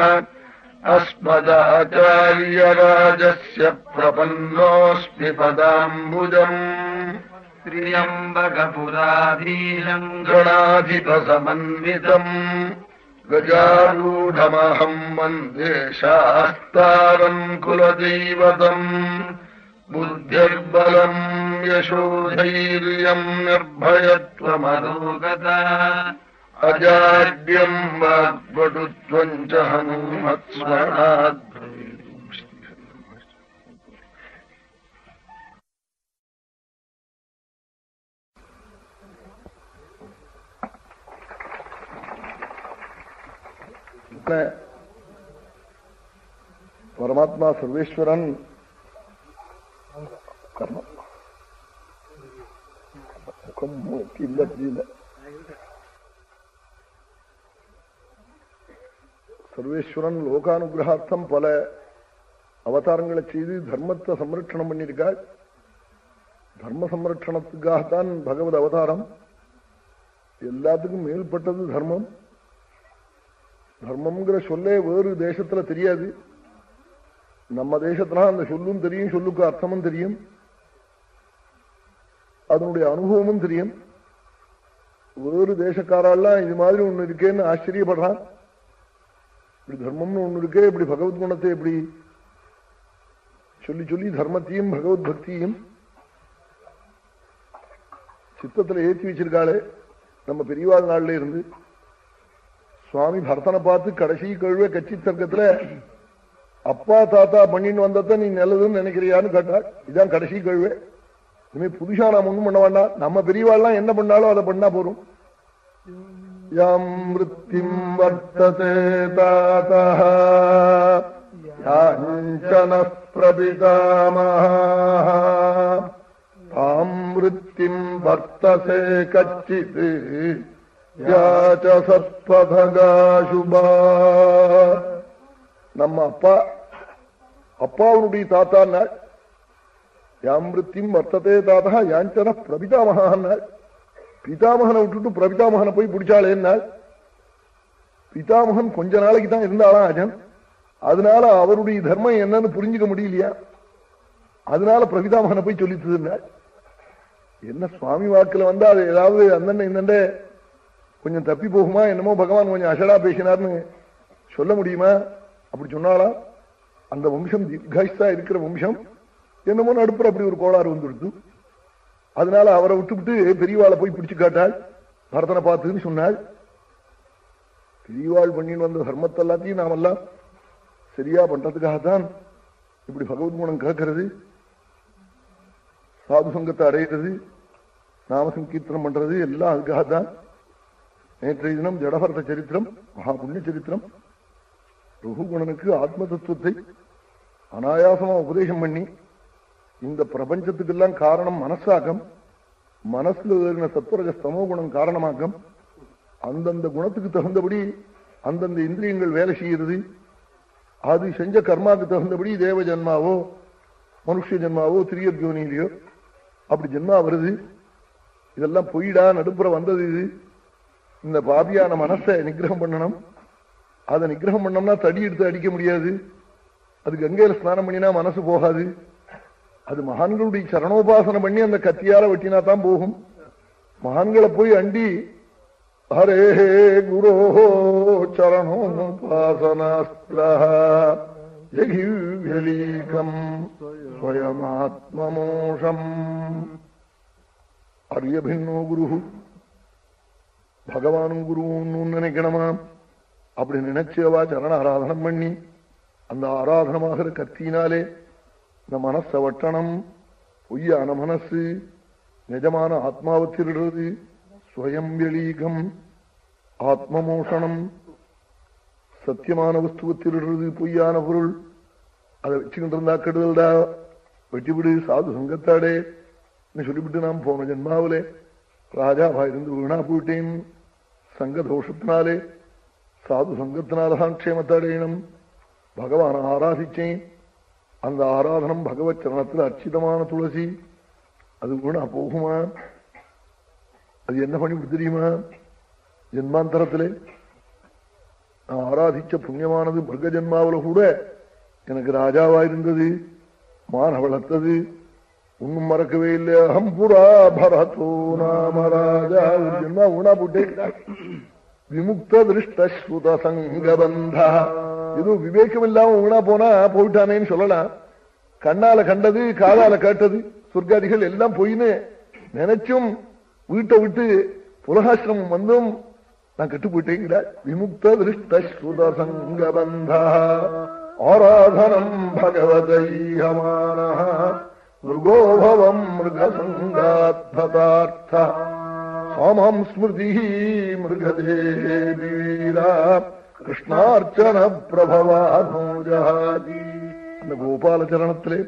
अस्मदाचार्यराजस्य प्रपन्नोऽस्मि पदाम्बुजम् त्र्यम्बकपुराधीशम् गणाधिपसमन्वितम् गजारूढमहम् वन्दे शास्तारम् कुलदैवतम् बुद्धिर्बलम् यशोधैर्यम् निर्भयत्वमरोगता अजाड्यम् वाग्पटुत्वम् च हनुमत्स्मरणात् பரமாத்மா சர்வேஸ்வரன். கர்மம் இல்ல தெரியல சர்வேஸ்வரன் லோகானுகிரகார்த்தம் பல அவதாரங்களை செய்து தர்மத்தை சம்ரட்சணம் பண்ணியிருக்காள் தர்ம சம்ரட்சணத்துக்காகத்தான் பகவத் அவதாரம். எல்லாத்துக்கும் மேல்பட்டது தர்மம். தர்மம்ங்கிற சொல்லே வேறு தேசத்துல தெரியாது. நம்ம தேசத்துல அந்த சொல்லும் தெரியும் சொல்லுக்கு அர்த்தமும் தெரியும். அதனுடைய அனுபவமும் தெரியும். வேறு தேசக்காரெல்லாம் இது மாதிரி ஒண்ணு இருக்கேன்னு ஆச்சரியப்படுறான். இப்படி தர்மம்னு ஒண்ணு இருக்கே இப்படி பகவத் குணத்தை எப்படி சொல்லி சொல்லி தர்மத்தையும் பகவத் பக்தியும் சித்தத்துல ஏற்றி வச்சிருக்காளே. நம்ம பெரியவாள் நாள்ல இருந்து சுவாமி பரதனை பார்த்து கடைசி கழுவ கட்சி தர்க்கத்துல அப்பா தாத்தா பண்ணின்னு வந்தத நீ நல்லதுன்னு நினைக்கிறியான்னு கேட்டாள் இதான் கடைசி கழுவே இனிமே புதுசா நாம் ஒண்ணும் பண்ண வேண்டாம். நம்ம பெரியவாள்லாம் என்ன பண்ணாலும் அதை பண்ணா போறோம் யாம் வர்த்ததே தாத்தா வர்த்தசே கச்சித். யாச்ச சத்பதகாசுபா நம்ம அப்பா அப்பாவுடைய தாத்தான்னாள் யாமிருத்தியும் வர்த்ததே தாத்தா யாஞ்சன பிரபிதாமகான்னாள் பிதாமகனை விட்டுட்டு பிரபிதாமகனை போய் பிடிச்சாளேன்னாள் பிதாமகன் கொஞ்ச நாளைக்கு தான் இருந்தாளாம் அஜன். அதனால அவருடைய தர்மம் என்னன்னு புரிஞ்சுக்க முடியலையா? அதனால பிரபிதாமகனை போய் சொல்லித்ததுன்னாள் என்ன சுவாமி வாக்குல வந்தா அது ஏதாவது அந்தண்ட இந்த கொஞ்சம் தப்பி போகுமா என்னமோ பகவான் கொஞ்சம் அசடா பேசினார்னு சொல்ல முடியுமா? அப்படி சொன்னாலா அந்த வம்சம் தீர்காயுஷா இருக்கிற வம்சம். என்னமோ நடுப்புற அப்படி ஒரு கோளாறு வந்துடுது. அதனால அவரை விட்டுவிட்டு பெரியவாளை போய் பிடிச்சு காட்டாள். பரதனை பார்த்துன்னு சொன்னாள். பெரியவாள் பண்ணின்னு வந்த தர்மத்தை எல்லாத்தையும் நாமெல்லாம் சரியா பண்றதுக்காகத்தான் இப்படி பகவத் குணம் கேட்கறது சாது சங்கத்தை அடையிறது நாம சங்கீர்த்தனம் பண்றது எல்லாம் அதுக்காகத்தான். நேற்றைய தினம் ஜடபரத சரித்திரம் மகா புண்ணிய சரித்திரம். ரகுகுணனுக்கு ஆத்ம தத்துவத்தை அனாயாசமா உபதேசம் பண்ணி இந்த பிரபஞ்சத்துக்கெல்லாம் காரணம் மனசாகம் மனசுல ஏறின சத்வரக ஸ்தமோ குணம் காரணமாக்கம். அந்தந்த குணத்துக்கு தகுந்தபடி அந்தந்த இந்திரியங்கள் வேலை செய்கிறது. அது செஞ்ச கர்மாவுக்கு தகுந்தபடி தேவ ஜென்மாவோ மனுஷ ஜென்மாவோ திரியத்யோனிலையோ அப்படி ஜென்மா வருது. இதெல்லாம் பொய்டா நடுப்புற வந்தது இது. இந்த பாபியான மனசை நிகிரகம் பண்ணணும். அதை நிகிரகம் பண்ணோம்னா தடி எடுத்து அடிக்க முடியாது. அது கங்கையில ஸ்நானம் பண்ணினா மனசு போகாது. அது மகான்களுடைய சரணோபாசனை பண்ணி அந்த கத்தியால வெட்டினா தான் போகும். மகான்களை போய் அண்டி ஹரே குரோ சரணோபாசனாஸ்திரீகம் ஸ்வயமாத்மோஷம் அரியபின்னோ குரு பகவானும் குருன்னு நினைக்கணுமா? அப்படி நினைச்சவா சரண ஆராதனம் பண்ணி அந்த ஆராதனமாகிற கத்தினாலே இந்த மனச வட்டணம் பொய்யான மனசு நிஜமான ஆத்மாவை திருடுறது ஸ்வயம் வெளிகம் ஆத்மமோஷணம் சத்தியமான வஸ்துவை திருடுறது பொய்யான பொருள். அதை வச்சுக்கிட்டு இருந்தா கெடுதல்டா. வெட்டிவிடு சாது சங்கத்தாடே. சொல்லிவிட்டு நாம் போன ஜென்மாவிலே ராஜாவா இருந்து வீணா போயிட்டேன். சங்க தோஷத்தினாலே சாது சங்கத்தினால்தான் க்ஷேமத்தடையணும் அடையணும் ஆராதிச்சேன். அந்த ஆராதனம் பகவத் சரணத்தில் அர்ச்சிதமான துளசி. அது வீணா போகுமா? அது என்ன பண்ணி தெரியுமா? ஜென்மாந்தரத்திலே நான் ஆராதிச்ச புண்ணியமானது மிருக ஜென்மாவில் கூட எனக்கு ராஜாவா இருந்தது மான வளர்த்தது ஒன்னும் மறக்கவே இல்லை அகம் புறா பரதோ நாம ராஜா. ஒரு ஜென்மா ஊனா போட்டேன் விமுக்த திருஷ்டஸ்ருத சங்கபந்தா. ஏதோ விவேகம் இல்லாம ஊனா போனா போயிட்டானேன்னு சொல்லலாம். கண்ணால கண்டது காதால கேட்டது சொர்க்காதிகள் எல்லாம் போயின்னு நினைச்சும் வீட்டை விட்டு புலகாசிரமம் வந்தும் நான் கெட்டு போயிட்டேங்கிறார் விமுக்த திருஷ்டஸ்ருத சங்கபந்தா. ஆராதனம் பகவதையமான மிருகோபவம் மிருகசங்காத்பதார்த்த சாமாம் ஸ்மிருதி மிருகதேவீரா கிருஷ்ணார்ச்சன பிரபவானோஜாதி அந்த கோபால சரணத்திலே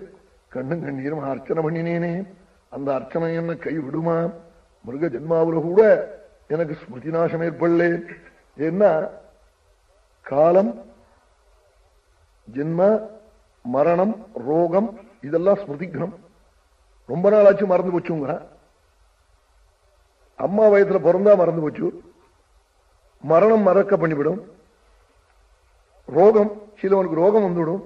கண்ணும் கண்ணீரும் அர்ச்சனை பண்ணினேனே அந்த அர்ச்சனை என்ன கை விடுமா மிருக ஜென்மாவில கூட எனக்கு ஸ்மிருதி நாசம் ஏற்படலே என்ன காலம் ஜென்ம மரணம் ரோகம் இதெல்லாம் ஸ்மிருதிகிரம் ரொம்ப நாளாச்சு மறந்து போச்சுங்க. அம்மா வயத்துல பிறந்தா மறந்து போச்சு. மரணம் மறக்க பண்ணிவிடும். ரோகம் சிலவனுக்கு ரோகம் வந்துவிடும்.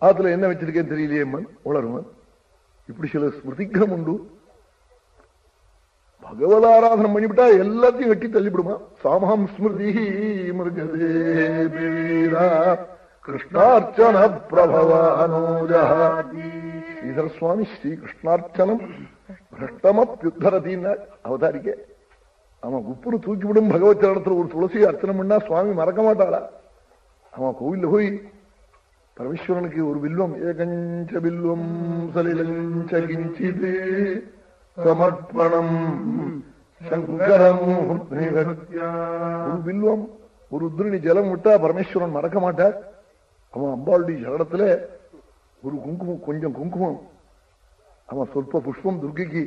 ஆத்துல என்ன வச்சிருக்கேன்னு தெரியலையே மண் உளருமன் இப்படி சில ஸ்மிருதிக்னம் உண்டு. பகவத ஆராதனம் பண்ணிவிட்டா எல்லாத்தையும் வெட்டி தள்ளிவிடுமா? சாமாம் ஸ்மிருதி மிருகதே கிருஷ்ணார்ச்சன பிரபவானோஜா ஸ்ரீதர சுவாமி ஸ்ரீகிருஷ்ணார்ச்சனம் கிருஷ்ணார்ச்சனம் பிரஷ்டமப்யுத்தரத்தின் அவதாரிக்க அவன் உப்புரு தூக்கிவிடும் பகவத் சரணத்துல ஒரு துளசி அர்ச்சனை பண்ணா சுவாமி மறக்க மாட்டாளா அவன் கோவில்ல போய் பரமேஸ்வரனுக்கு ஒரு வில்வம் ஏகஞ்ச வில்வம் சலிலஞ்ச கிஞ்சித் சமர்ப்பணம் ஒரு வில்வம் ஒரு உத்ரணி ஜலம் விட்டா பரமேஸ்வரன் மறக்க மாட்டார் அவன் அம்பாளுடைய சரணத்துல ஒரு குங்குமம் கொஞ்சம் குங்குமம் அவன் சொற்ப புஷ்பம் துர்கைக்கு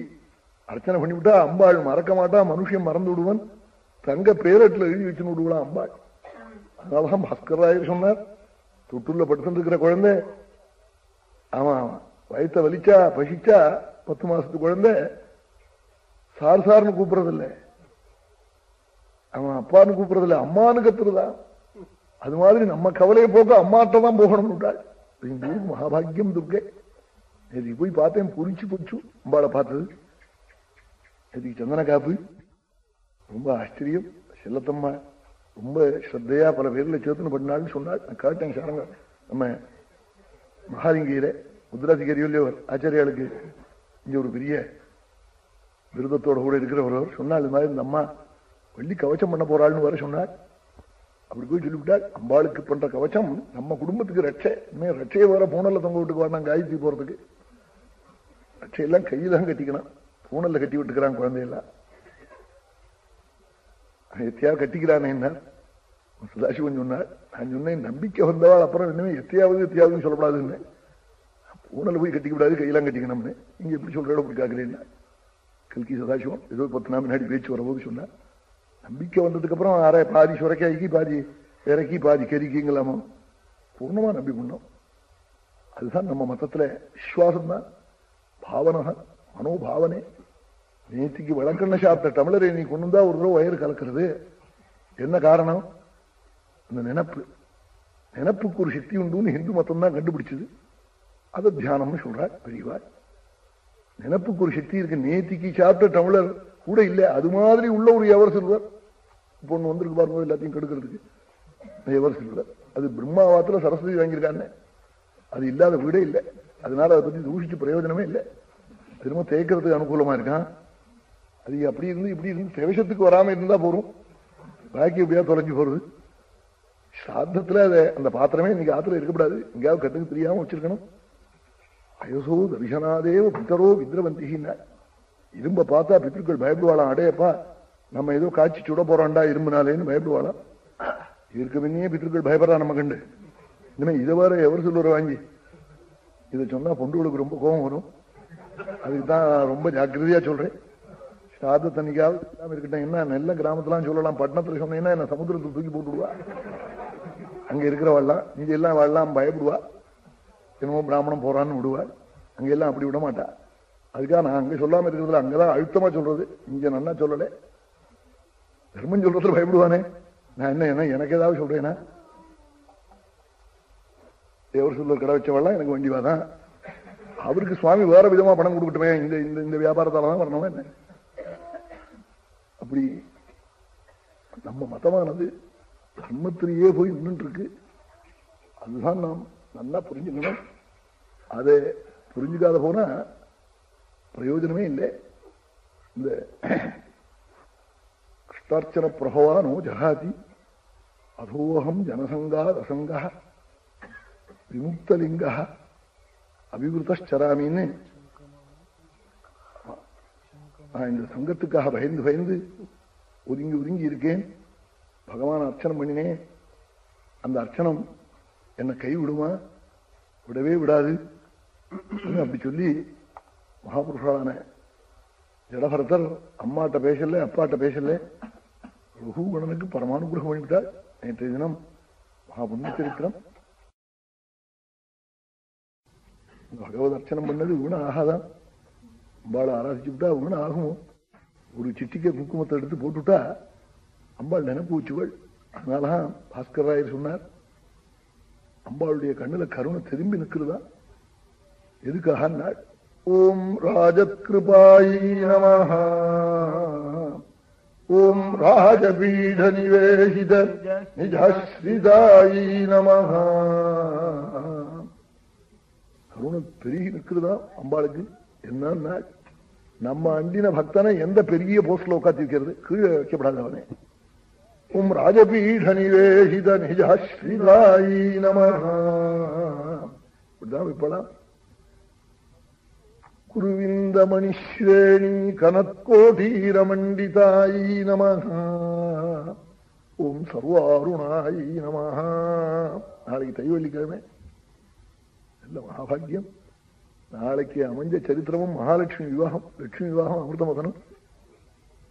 அர்ச்சனை பண்ணிவிட்டா அம்பாள் மறக்க மாட்டா மனுஷன் மறந்து விடுவன் தங்க பேரட்டில் எழுதி வச்சுன்னு விடுவான் அம்பாள் அதனாலதான் பாஸ்கராயர் சொன்னார் தொட்டுள்ள படுத்துட்டு இருக்கிற குழந்தை அவன் வயத்தை வலிச்சா பசிச்சா பத்து மாசத்து குழந்தை சார் சார்னு கூப்பிடுறதில்ல அவன் அப்பான்னு கூப்பிடுறதில்ல அம்மானு கத்துறதா அது மாதிரி நம்ம கவலையை போக்க அம்மாட்ட தான் விட்டாள் எங்க ஊருக்கு மகாபாகியம் துர்கை நேற்று போய் பார்த்தேன் புரிச்சு போச்சு அம்பாளை பார்த்தது சரி சந்தன காப்பு ரொம்ப ஆச்சரியம். செல்லத்தம்மா ரொம்ப ஸ்ரத்தையா பல பேர்ல சேத்தனை பண்ணாள்னு சொன்னாள். நான் கேட்டேன் சாரங்க. நம்ம மகாலிங்கீரை முத்ராதிகாரியோ ஆச்சாரியாளுக்கு இங்க ஒரு பெரிய விருதத்தோட கூட இருக்கிறவர் சொன்னால் இது மாதிரி இந்த அம்மா வெள்ளி கவச்சம் பண்ண போறாள்னு வர சொன்னாள் அப்படி போய் சொல்லிவிட்டாள் அம்பாளுக்கு பண்ற கவச்சம் நம்ம குடும்பத்துக்கு ரட்சை. இனிமே ரட்சையை வேற பூனல்ல தொங்க விட்டுக்கு வேண்டாம் காயத்ரி போறதுக்கு. ரட்சையெல்லாம் கையில கட்டிக்கணும். பூனல்ல கட்டி விட்டுக்கிறான் குழந்தையெல்லாம். எத்தையாவது கட்டிக்கிறானே என்ன? சதாசிவன் சொன்னார் நான் சொன்னேன் நம்பிக்கை வந்தவாள் அப்புறம் இனிமே எத்தையாவது எத்தையாவது சொல்லப்படாதுன்னு. பூனல் போய் கட்டிக்க விடாது கையெல்லாம் கட்டிக்கணும்னு. நீங்க எப்படி சொல்றோட அப்படி காக்குறேன்னா கல்கி சதாசிவம் ஏதோ பத்து நாள் முன்னாடி பேச்சு வரும்போது சொன்னார் நம்பிக்கை வந்ததுக்கு அப்புறம் அரை பாதி சுரைக்காய்க்கு பாதி இறக்கி பாதி கறிக்குங்களாமோ பூர்ணமா நம்பி பண்ணோம் அதுதான் நம்ம மதத்துல விஸ்வாசம் தான் பாவனக மனோபாவனை. நேத்திக்கு வழக்கண்ண சாப்பிட்ட தமிழரை நீ கொண்டு வந்தா ஒரு தடவை வயிறு கலக்கிறது. என்ன காரணம்? அந்த நினப்பு. நினப்புக்கு ஒரு சக்தி உண்டுன்னு ஹிந்து மதம் தான் கண்டுபிடிச்சது. அதை தியானம்னு சொல்றார் பெரியவா நினப்புக்கு ஒரு சக்தி இருக்கு. நேத்திக்கு சாப்பிட்ட தமிழர் கூட இல்லை. அது மாதிரி உள்ள ஒரு எவர் சொல்வார். இப்போ ஒண்ணு வந்திருக்கு பாருங்க எல்லாத்தையும் கெடுக்கிறதுக்கு. எவர் சில்வர் அது பிரம்மாவாத்துல சரஸ்வதி வாங்கியிருக்கான்னு. அது இல்லாத வீடே இல்லை. அதனால அதை பத்தி தூஷிச்சு பிரயோஜனமே இல்லை. திரும்ப தேய்க்கிறதுக்கு அனுகூலமா இருக்கான். அது அப்படி இருந்து இப்படி இருந்து பிரவேசத்துக்கு வராம இருந்தா போறோம் பாக்கி எப்படியா தொலைஞ்சு போறது. சாத்தத்துல அதை அந்த பாத்திரமே இன்னைக்கு ஆத்துல இருக்கக்கூடாது. எங்கேயாவது கட்டுக்கு தெரியாம வச்சிருக்கணும். அயசோ தரிசனாதேவ பித்தரோ வித்ரவந்திகின்னா இரும்ப பார்த்தா பித்திருக்கள் பயப்படுவாளாம் அடையப்பா. நம்ம ஏதோ காய்ச்சி சுட போறோம்டா இரும்புனாலேன்னு பயப்படுவாளாம் இருக்க பித்திருக்கள் பயப்படுறா நம்ம கண்டு. இனிமே இதை வேற எவர் சொல்லுற வாங்கி? இதை சொன்னா பொண்டுகளுக்கு ரொம்ப கோபம் வரும். அதுக்கு தான் ரொம்ப ஜாக்கிரதையா சொல்றேன். சாத தண்ணிக்காவது இல்லாம இருக்கட்டும். என்ன நல்ல கிராமத்துலாம் சொல்லலாம். பட்டணத்துல சொன்னீங்கன்னா என்ன சமுத்திரத்தை தூக்கி போட்டுடுவா? அங்க இருக்கிறவாள்லாம் இங்க எல்லாம் வாழலாம் பயப்படுவா. என்னமோ பிராமணம் போறான்னு விடுவா. அங்க எல்லாம் அப்படி விட மாட்டா அதுக்காக நான் அங்க சொல்லாம இருக்கிறதுல அங்கதான் அழுத்தமா சொல்றது. இங்க நல்லா சொல்லலை. தர்மம் சொல்றது பயப்படுவானே? நான் என்ன என்ன எனக்கு ஏதாவது சொல்றேன்னா தேவர் சொல்ல கடை வச்சவெல்லாம் எனக்கு வேண்டிவாதான் அவருக்கு சுவாமி வேற விதமா பணம் கொடுக்கட்டுமே. இந்த இந்த இந்த வியாபாரத்தால தான் வரணுமா என்ன? அப்படி நம்ம மதமானது தர்மத்திலேயே போய் நின்று இருக்கு அதுதான் நாம் நல்லா புரிஞ்சுக்கணும். அதை புரிஞ்சுக்காத போனா பிரயோஜனமே இல்லை. இந்த கிருஷ்டார்ச்சன பிரபவானோ ஜகாதி அதோகம் ஜனசங்கா ரசங்கா விமுக்தலிங்க அபிவிருத்தராமின்னு நான் இந்த சங்கத்துக்காக பயந்து பயந்து ஒதுங்கி ஒதுங்கி இருக்கேன் பகவான் அர்ச்சனம் பண்ணினேன் அந்த அர்ச்சனம் என்னை கை விடுமா விடவே விடாது அப்படி சொல்லி மகாபுருஷான ஜடபரதர் அம்மாட்ட பேசல அப்பாட்ட பேசல ரகுகணனுக்கு பரமானுகிரகம் பண்ணிவிட்டார் நேற்றைய தினம் மகாபுண்ணிய சரித்திரம் பகவத் அர்ச்சனம் பண்ணது வீண ஆகாதான் அம்பாளை ஆராதிச்சுட்டா வீண ஆகும் ஒரு சிட்டிக்க குங்குமத்தை எடுத்து போட்டுட்டா அம்பாள் நினைப்பு வச்சுவள் அதனாலதான் பாஸ்கர் ராயர் சொன்னார் அம்பாளுடைய கண்ணுல கருணை திரும்பி நிற்கிறதா எதுக்காக நாள் ஓம் ராஜகிருபாயி நமஹா ஓம் ராஜபீட நிவேசித நிஜாஸ்ரிதாயி நமஹா. கருணை பெருகி நிற்கிறதா அம்பாளுக்கு? என்னன்னா நம்ம அண்டின பக்தனை எந்த பெரிய போஸ்ட்ல உட்காந்துருக்கிறது கீழே வைக்கப்படாது அவனே. உம் ராஜபீட நிவேசித நிஜாஸ்ரிதாயி நம இப்படிதான் வைப்பலாம். குருவிந்தமணிஸ்ரேணி கனத்கோடீரமண்டிதாயி நம ஓம் சர்வாருணாயி நம நாளைக்கு தைவள்ளிக்கிழமை நல்ல மகாபாகியம். நாளைக்கு அமைஞ்ச சரித்திரமும் மகாலட்சுமி விவாகம் லட்சுமி விவாகம் அமிர்தமதனம்.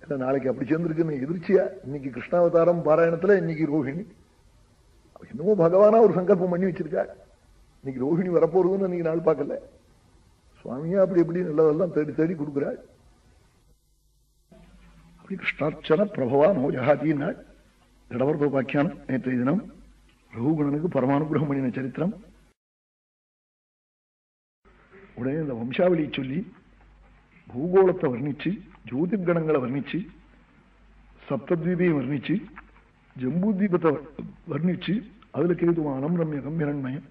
இல்லை நாளைக்கு அப்படி சேர்ந்துருக்குன்னு எதிர்ச்சியா? இன்னைக்கு கிருஷ்ணாவதாரம் பாராயணத்துல இன்னைக்கு ரோஹிணி. என்னமோ பகவானா ஒரு சங்கல்பம் பண்ணி வச்சிருக்கா இன்னைக்கு ரோஹிணி வரப்போறதுன்னு இன்னைக்கு நாள் பார்க்கல. சுவாமியா அப்படி எப்படி நல்லதெல்லாம் தேடி தேடி கொடுக்குறாள் அப்படி கிருஷ்ணார்ச்சன பிரபவா நோ திடவர் ஜடவர்தோபாக்கியானம் நேற்றைய தினம் ரகுகுணனுக்கு பரமானுகிரகம் பண்ணின சரித்திரம். உடனே இந்த வம்சாவளியை சொல்லி பூகோளத்தை வர்ணிச்சு ஜோதிர்கணங்களை வர்ணிச்சு சப்தத்வீபையும் வர்ணிச்சு ஜம்பூத்வீபத்தை வர்ணிச்சு அதுல கேதுவானம் ரம்ய கம்பிரண்மயம்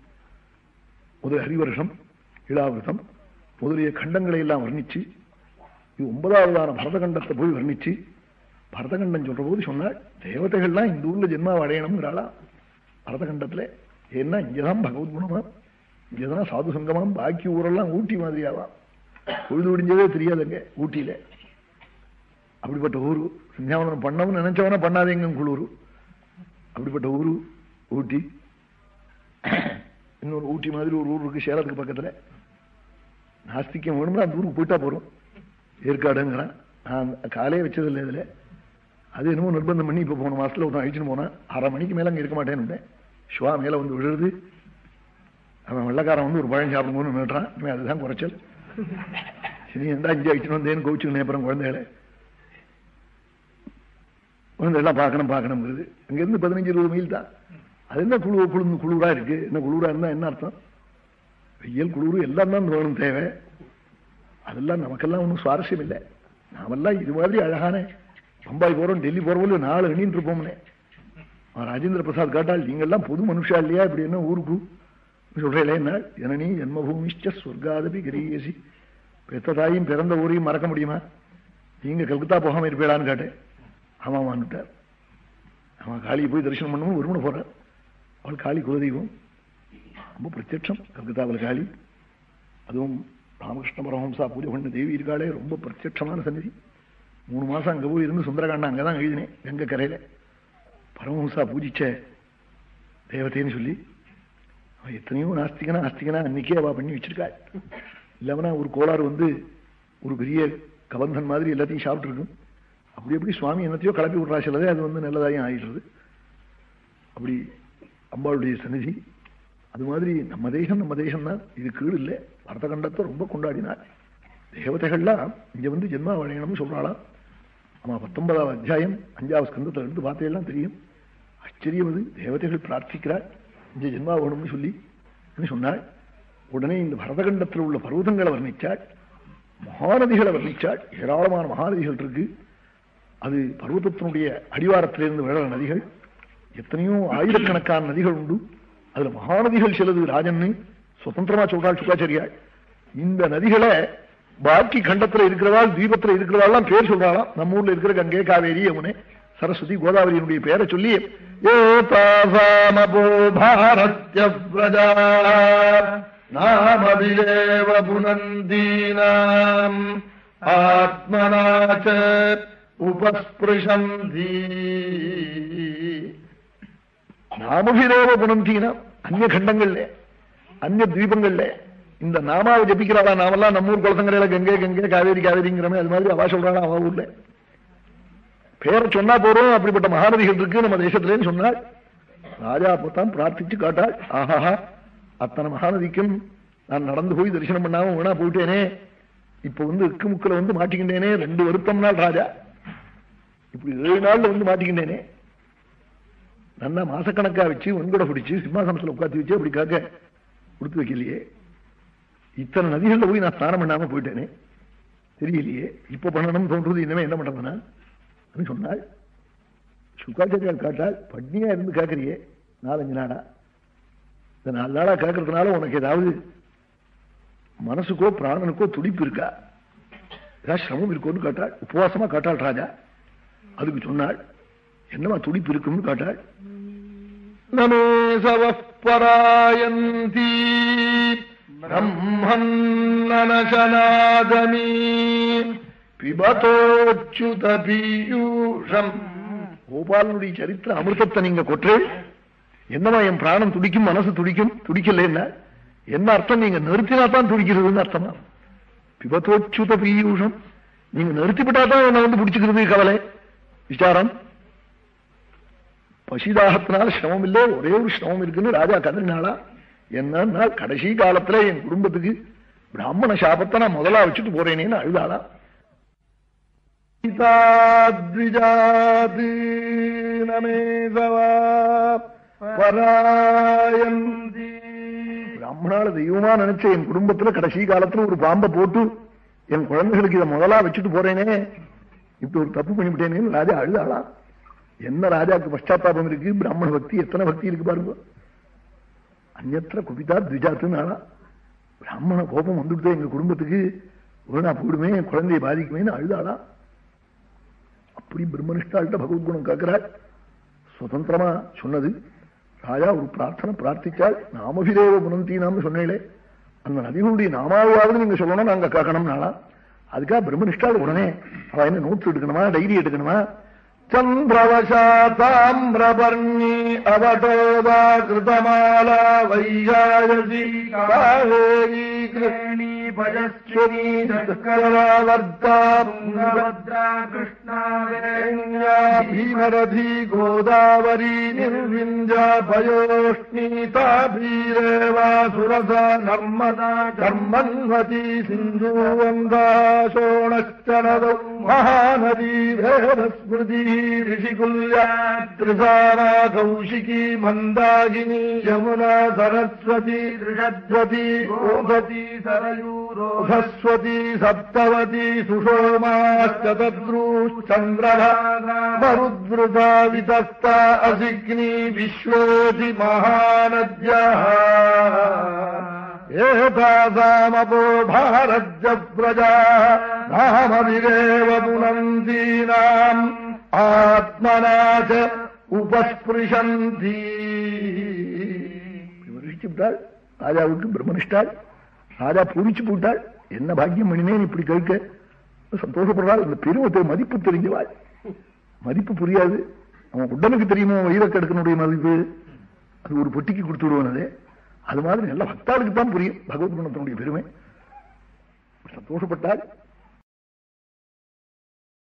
முதல் ஹரிவருஷம் இளாவிரதம் முதலிய கண்டங்களை எல்லாம் வர்ணிச்சு இது ஒன்பதாவதான பரதகண்டத்தை போய் வர்ணிச்சு பரதகண்டம் சொல்ற போது சொன்னாள் தேவதைகள்லாம் இந்த ஊர்ல ஜென்மா அடையணுங்கிறாளா பரதகண்டத்துல ஏன்னா இங்கதான் பகவத் குணமா? இங்கதான் சாது சங்கமாம் பாக்கி ஊரெல்லாம் ஊட்டி மாதிரியாவா? பொழுது விடிஞ்சதே தெரியாதுங்க ஊட்டியில. அப்படிப்பட்ட ஊரு சந்தியாவனம் பண்ணவும் நினைச்சவன பண்ணாதேங்க குளூர். அப்படிப்பட்ட ஊரு ஊட்டி. இன்னொரு ஊட்டி மாதிரி ஒரு ஊர் இருக்கு சேலத்துக்கு பக்கத்துல. நாஸ்திக்கம் வேணும்னா அந்த ஊருக்கு போயிட்டா போறோம். ஏற்காடுங்கிறான். நான் காலையே வச்சதில்லை இதுல. அது என்னமோ நிர்பந்தம் பண்ணி இப்போ போன மாசத்துல ஒருத்தன் அழிச்சுன்னு போனான். அரை மணிக்கு மேல அங்க இருக்க மாட்டேன்னு ஷுவா மேல வந்து விழுது. அவன் வெள்ளக்காரன் வந்து ஒரு பழம் சாப்பிடும்போது நின்றுறான் இவன் அதுதான் குறைச்சல். சரி எந்த அஞ்சு அழிச்சுன்னு வந்தேன்னு கோவிச்சுக்கணும் அப்புறம் குழந்தைகளை. குழந்தைகள்லாம் பார்க்கணும் பார்க்கணுங்கிறது அங்கிருந்து பதினஞ்சு இருபது மைல் தான். அது என்ன குழு குழு குளிரா இருக்கு? என்ன குளிரா இருந்தா என்ன அர்த்தம்? வெயில் குளிர் எல்லாம் தான் வேணும் தேவை. அதெல்லாம் நமக்கெல்லாம் ஒன்றும் சுவாரஸ்யம் இல்லை. நாமெல்லாம் இது மாதிரி அழகானே பம்பாய் போறோம் டெல்லி போறவங்க நாலு அணின்னு இருப்போம்னே. ராஜேந்திர பிரசாத் கேட்டால் நீங்கெல்லாம் பொது மனுஷா இல்லையா? இப்படி என்ன ஊருக்கு? சொல்றேன் என்ன? ஜனனி ஜென்மபூமிஷ்ட சொர்க்காதபி கிரீயசி பெத்த தாயும் பிறந்த ஊரையும் மறக்க முடியுமா? நீங்க கல்கத்தா போகாமல் இருப்பீடான்னு கேட்டேன். ஆமாமான்னுட்டார். அவன் காளியை போய் தரிசனம் பண்ணவும் ஒருமனை போறார். அவள் காளி குலதெய்வம். ரொம்ப பிரத்யட்சம் கல்கத்தாவில் காளி அதுவும் ராமகிருஷ்ண பரமஹம்சா பூஜை பண்ண தேவி இருக்காளே ரொம்ப பிரத்யட்சமான சந்நிதி மூணு மாதம் அங்கே போய் இருந்து சுந்தரகாண்டம் அங்கதான் எழுதினேன் கங்க கரையில் பரமஹம்சா பூஜிச்ச தேவதைன்னு சொல்லி அவன் எத்தனையோ நாஸ்திகனா ஆஸ்திகனா அன்னைக்கே அவள் பண்ணி வச்சிருக்காள் இல்லாமனா ஒரு கோளாறு வந்து ஒரு பெரிய கபந்தன் மாதிரி எல்லாத்தையும் சாப்பிட்ருக்கும் அப்படி எப்படி சுவாமி என்னத்தையோ கிளப்பி விட்றா சிலதே அது வந்து நல்லதாயும் ஆயிடுறது அப்படி அம்பாளுடைய சன்னிதி அது மாதிரி நம்ம தேசம் நம்ம தேசம் தான் இது கீழ் இல்லை பரதகண்டத்தை ரொம்ப கொண்டாடினார். தேவதைகள்லாம் இங்க வந்து ஜென்மா வழையணும்னு சொல்றாளாம். ஆமா பத்தொன்பதாவது அத்தியாயம் அஞ்சாவது ஸ்கந்தத்துல இருந்து வார்த்தையெல்லாம் தெரியும். ஆச்சரியம் அது. தேவதைகள் பிரார்த்திக்கிறார். இங்க ஜென்மா வேணும்னு சொல்லி சொன்னாள் உடனே இந்த பரதகண்டத்தில் உள்ள பர்வதங்களை வர்ணிச்சாள் மகாநதிகளை வர்ணிச்சாள் ஏராளமான மகாநதிகள் இருக்கு. அது பர்வதத்தினுடைய அடிவாரத்திலிருந்து விழற நதிகள். எத்தனையோ ஆயிரக்கணக்கான நதிகள் உண்டு. அதுல மகாநதிகள் சிலது ராஜன்னு சுதந்திரமா சொல்றாள் சுக்காச்சாரியாள் இந்த நதிகளை பாக்கி கண்டத்துல இருக்கிறதால் தீபத்துல இருக்கிறதாலாம் பேர் சொல்றாளாம். நம்ம ஊர்ல இருக்கிற கங்கை காவேரி யமுனை சரஸ்வதி கோதாவரியினுடைய பேரை சொல்லி ஏதாசாமபோ பாரத்ய பிரஜா நாமபிரேவ புனந்தீனாம் ஆத்மனாச்ச உபஸ்பிருஷந்தி. நாமபிரேவ புனந்தீனாம் அந்நிய கண்டங்கள்ல அந்நிய தீபங்கள்ல இந்த நாமாவை ஜபிக்கிறாளா நாமெல்லாம் நம்ம ஊர் குளத்தங்கரையில கங்கை கங்கை காவேரி காவேரிங்கிறமே அது மாதிரி அவா சொல்றாளா அவா ஊர்ல. பேரை சொன்னா போறோம் அப்படிப்பட்ட மகாநதிகள் இருக்கு நம்ம தேசத்திலேன்னு சொன்னாள் ராஜா அப்பத்தான் பிரார்த்திச்சு காட்டாள். ஆஹாஹா அத்தனை மகாநதிக்கும் நான் நடந்து போய் தரிசனம் பண்ணாம வேணா போயிட்டேனே. இப்ப வந்து இக்கு முக்கில வந்து மாட்டிக்கிட்டேனே ரெண்டு வருத்தம் நாள் ராஜா. இப்படி ஏழு நாள்ல வந்து மாட்டிக்கிட்டேனே. நல்லா மாசக்கணக்கா வச்சு வெண்கொடை பிடிச்சு சிம்மாசனத்துல உட்காந்து வச்சு அப்படி காக்க கொடுத்து வைக்கலையே. இத்தனை நதிகள்ல போய் நான் ஸ்நானம் பண்ணாம போயிட்டேனே. தெரியலையே. இப்ப பண்ணணும்னு தோன்றது இனிமே என்ன பண்றதுனா அப்படின்னு சொன்னாள் சுக்காச்சாரியால் காட்டால் பட்னியா இருந்து காக்குறியே நாலஞ்சு நாடா இந்த நாலு நாளா காக்கிறதுனால உனக்கு ஏதாவது மனசுக்கோ பிராணனுக்கோ துடிப்பு இருக்கா? ஏதாவது சிரமம் இருக்கோன்னு காட்டாள் உபவாசமா காட்டாள் ராஜா. அதுக்கு சொன்னாள் என்னமா துடிப்பு இருக்குன்னு காட்டாள் நமே சவப்பராயந்தி பிரம்மன்னனசனாதமீ பிபதோச்சுத பீயூஷம் கோபாலனுடைய சரித்திர அமிர்தத்தை நீங்க கொற்றேள் என்னமா என் பிராணம் துடிக்கும் மனசு துடிக்கும்? துடிக்கல என்ன? என்ன அர்த்தம்? நீங்க நிறுத்தினா தான் துடிக்கிறதுன்னு அர்த்தமா? பிபத்தோச்சுத பீயூஷம் நீங்க நிறுத்திவிட்டா தான் என்ன வந்து பிடிச்சுக்கிறது கவலை. விசாரம். பசிதாகத்தினால சிரமம் இல்லை ஒரே ஒரு சிரமம் இருக்குன்னு ராஜா கதறினாளா? என்னன்னா கடைசி காலத்துல என் குடும்பத்துக்கு பிராமண சாபத்தை நான் முதலா வச்சுட்டு போறேனேன்னு அழுதாளா? பிராமணால தெய்வமா நினைச்ச என் குடும்பத்துல கடைசி காலத்துல ஒரு பாம்பை போட்டு என் குழந்தைகளுக்கு இதை முதலா வச்சுட்டு போறேனே இப்படி ஒரு தப்பு பண்ணிவிட்டேனேன்னு ராஜா அழுதாளா? என்ன ராஜாக்கு பஷ்டாத்தாபம் இருக்கு? பிராமண பக்தி எத்தனை பக்தி இருக்கு பாருங்க. அந்நத்திர குபிதா திஜாத்துன்னு ஆளா பிராமண கோபம் வந்துட்டு எங்க குடும்பத்துக்கு. வீணா போடுமே என் குழந்தையை பாதிக்குமேன்னு அழுதாளா? அப்படி பிரம்மனிஷ்டாள்கிட்ட பகவத்குணம் கேட்கிறாள். சுதந்திரமா சொன்னது ராஜா ஒரு பிரார்த்தனை பிரார்த்திச்சாள் நாமபிதேவ புனந்தீனாம்னு சொன்னேளே. அந்த நதிகளுடைய நாமாவது நீங்க சொல்லணும் நாங்க கேட்கணும் நாளா அதுக்காக பிரம்மனிஷ்டால் உடனே அவ என்ன நோட்டு எடுக்கணுமா டைரி எடுக்கணுமா? चन्द्रवशाताम्ब्रपर्णि अवतो वा कृतमाला वैयायती करा हेयी ीकर कृष्णा भीमरथी गोदावरी निर्विन्द्या भयोष्णीताभिरसा न मदा मन्वती सिन्धू वन्दा महानदी भेदस्मृतिः ऋषिकुल्या त्रिसारा कौशिकी मन्दागिनी यमुना सरस्वती ऋषध्वती रोधती सरयू सरस्वती सप्तवती सुषोमाश्चतद्रूश्चन्द्रः मरुद्वृता वितस्ता असिग्नी विश्वोति महानद्यः एतासामपो भारजव्रजाः नाहमभिरेव पुनन्दीनाम् आत्मना च उपस्पृशन्ति विमनुष्टिप्ताल् राजा उल्टु ब्रह्मनिष्ठाल् ராஜா பூரிச்சு போட்டாள் என்ன பாக்கியம் பண்ணினேன் இப்படி கேட்க? சந்தோஷப்படுறாள் இந்த பெருமத்தை மதிப்பு தெரிஞ்சவாள். மதிப்பு புரியாது. அவன் உடனுக்கு தெரியுமோ வைரக்கடுக்கனுடைய மதிப்பு? அது ஒரு பொட்டிக்கு கொடுத்து விடுவான் அது. அது மாதிரி நல்ல பக்தாளுக்கு தான் புரியும். பகவத் குணத்தினுடைய பெருமை. சந்தோஷப்பட்டாள்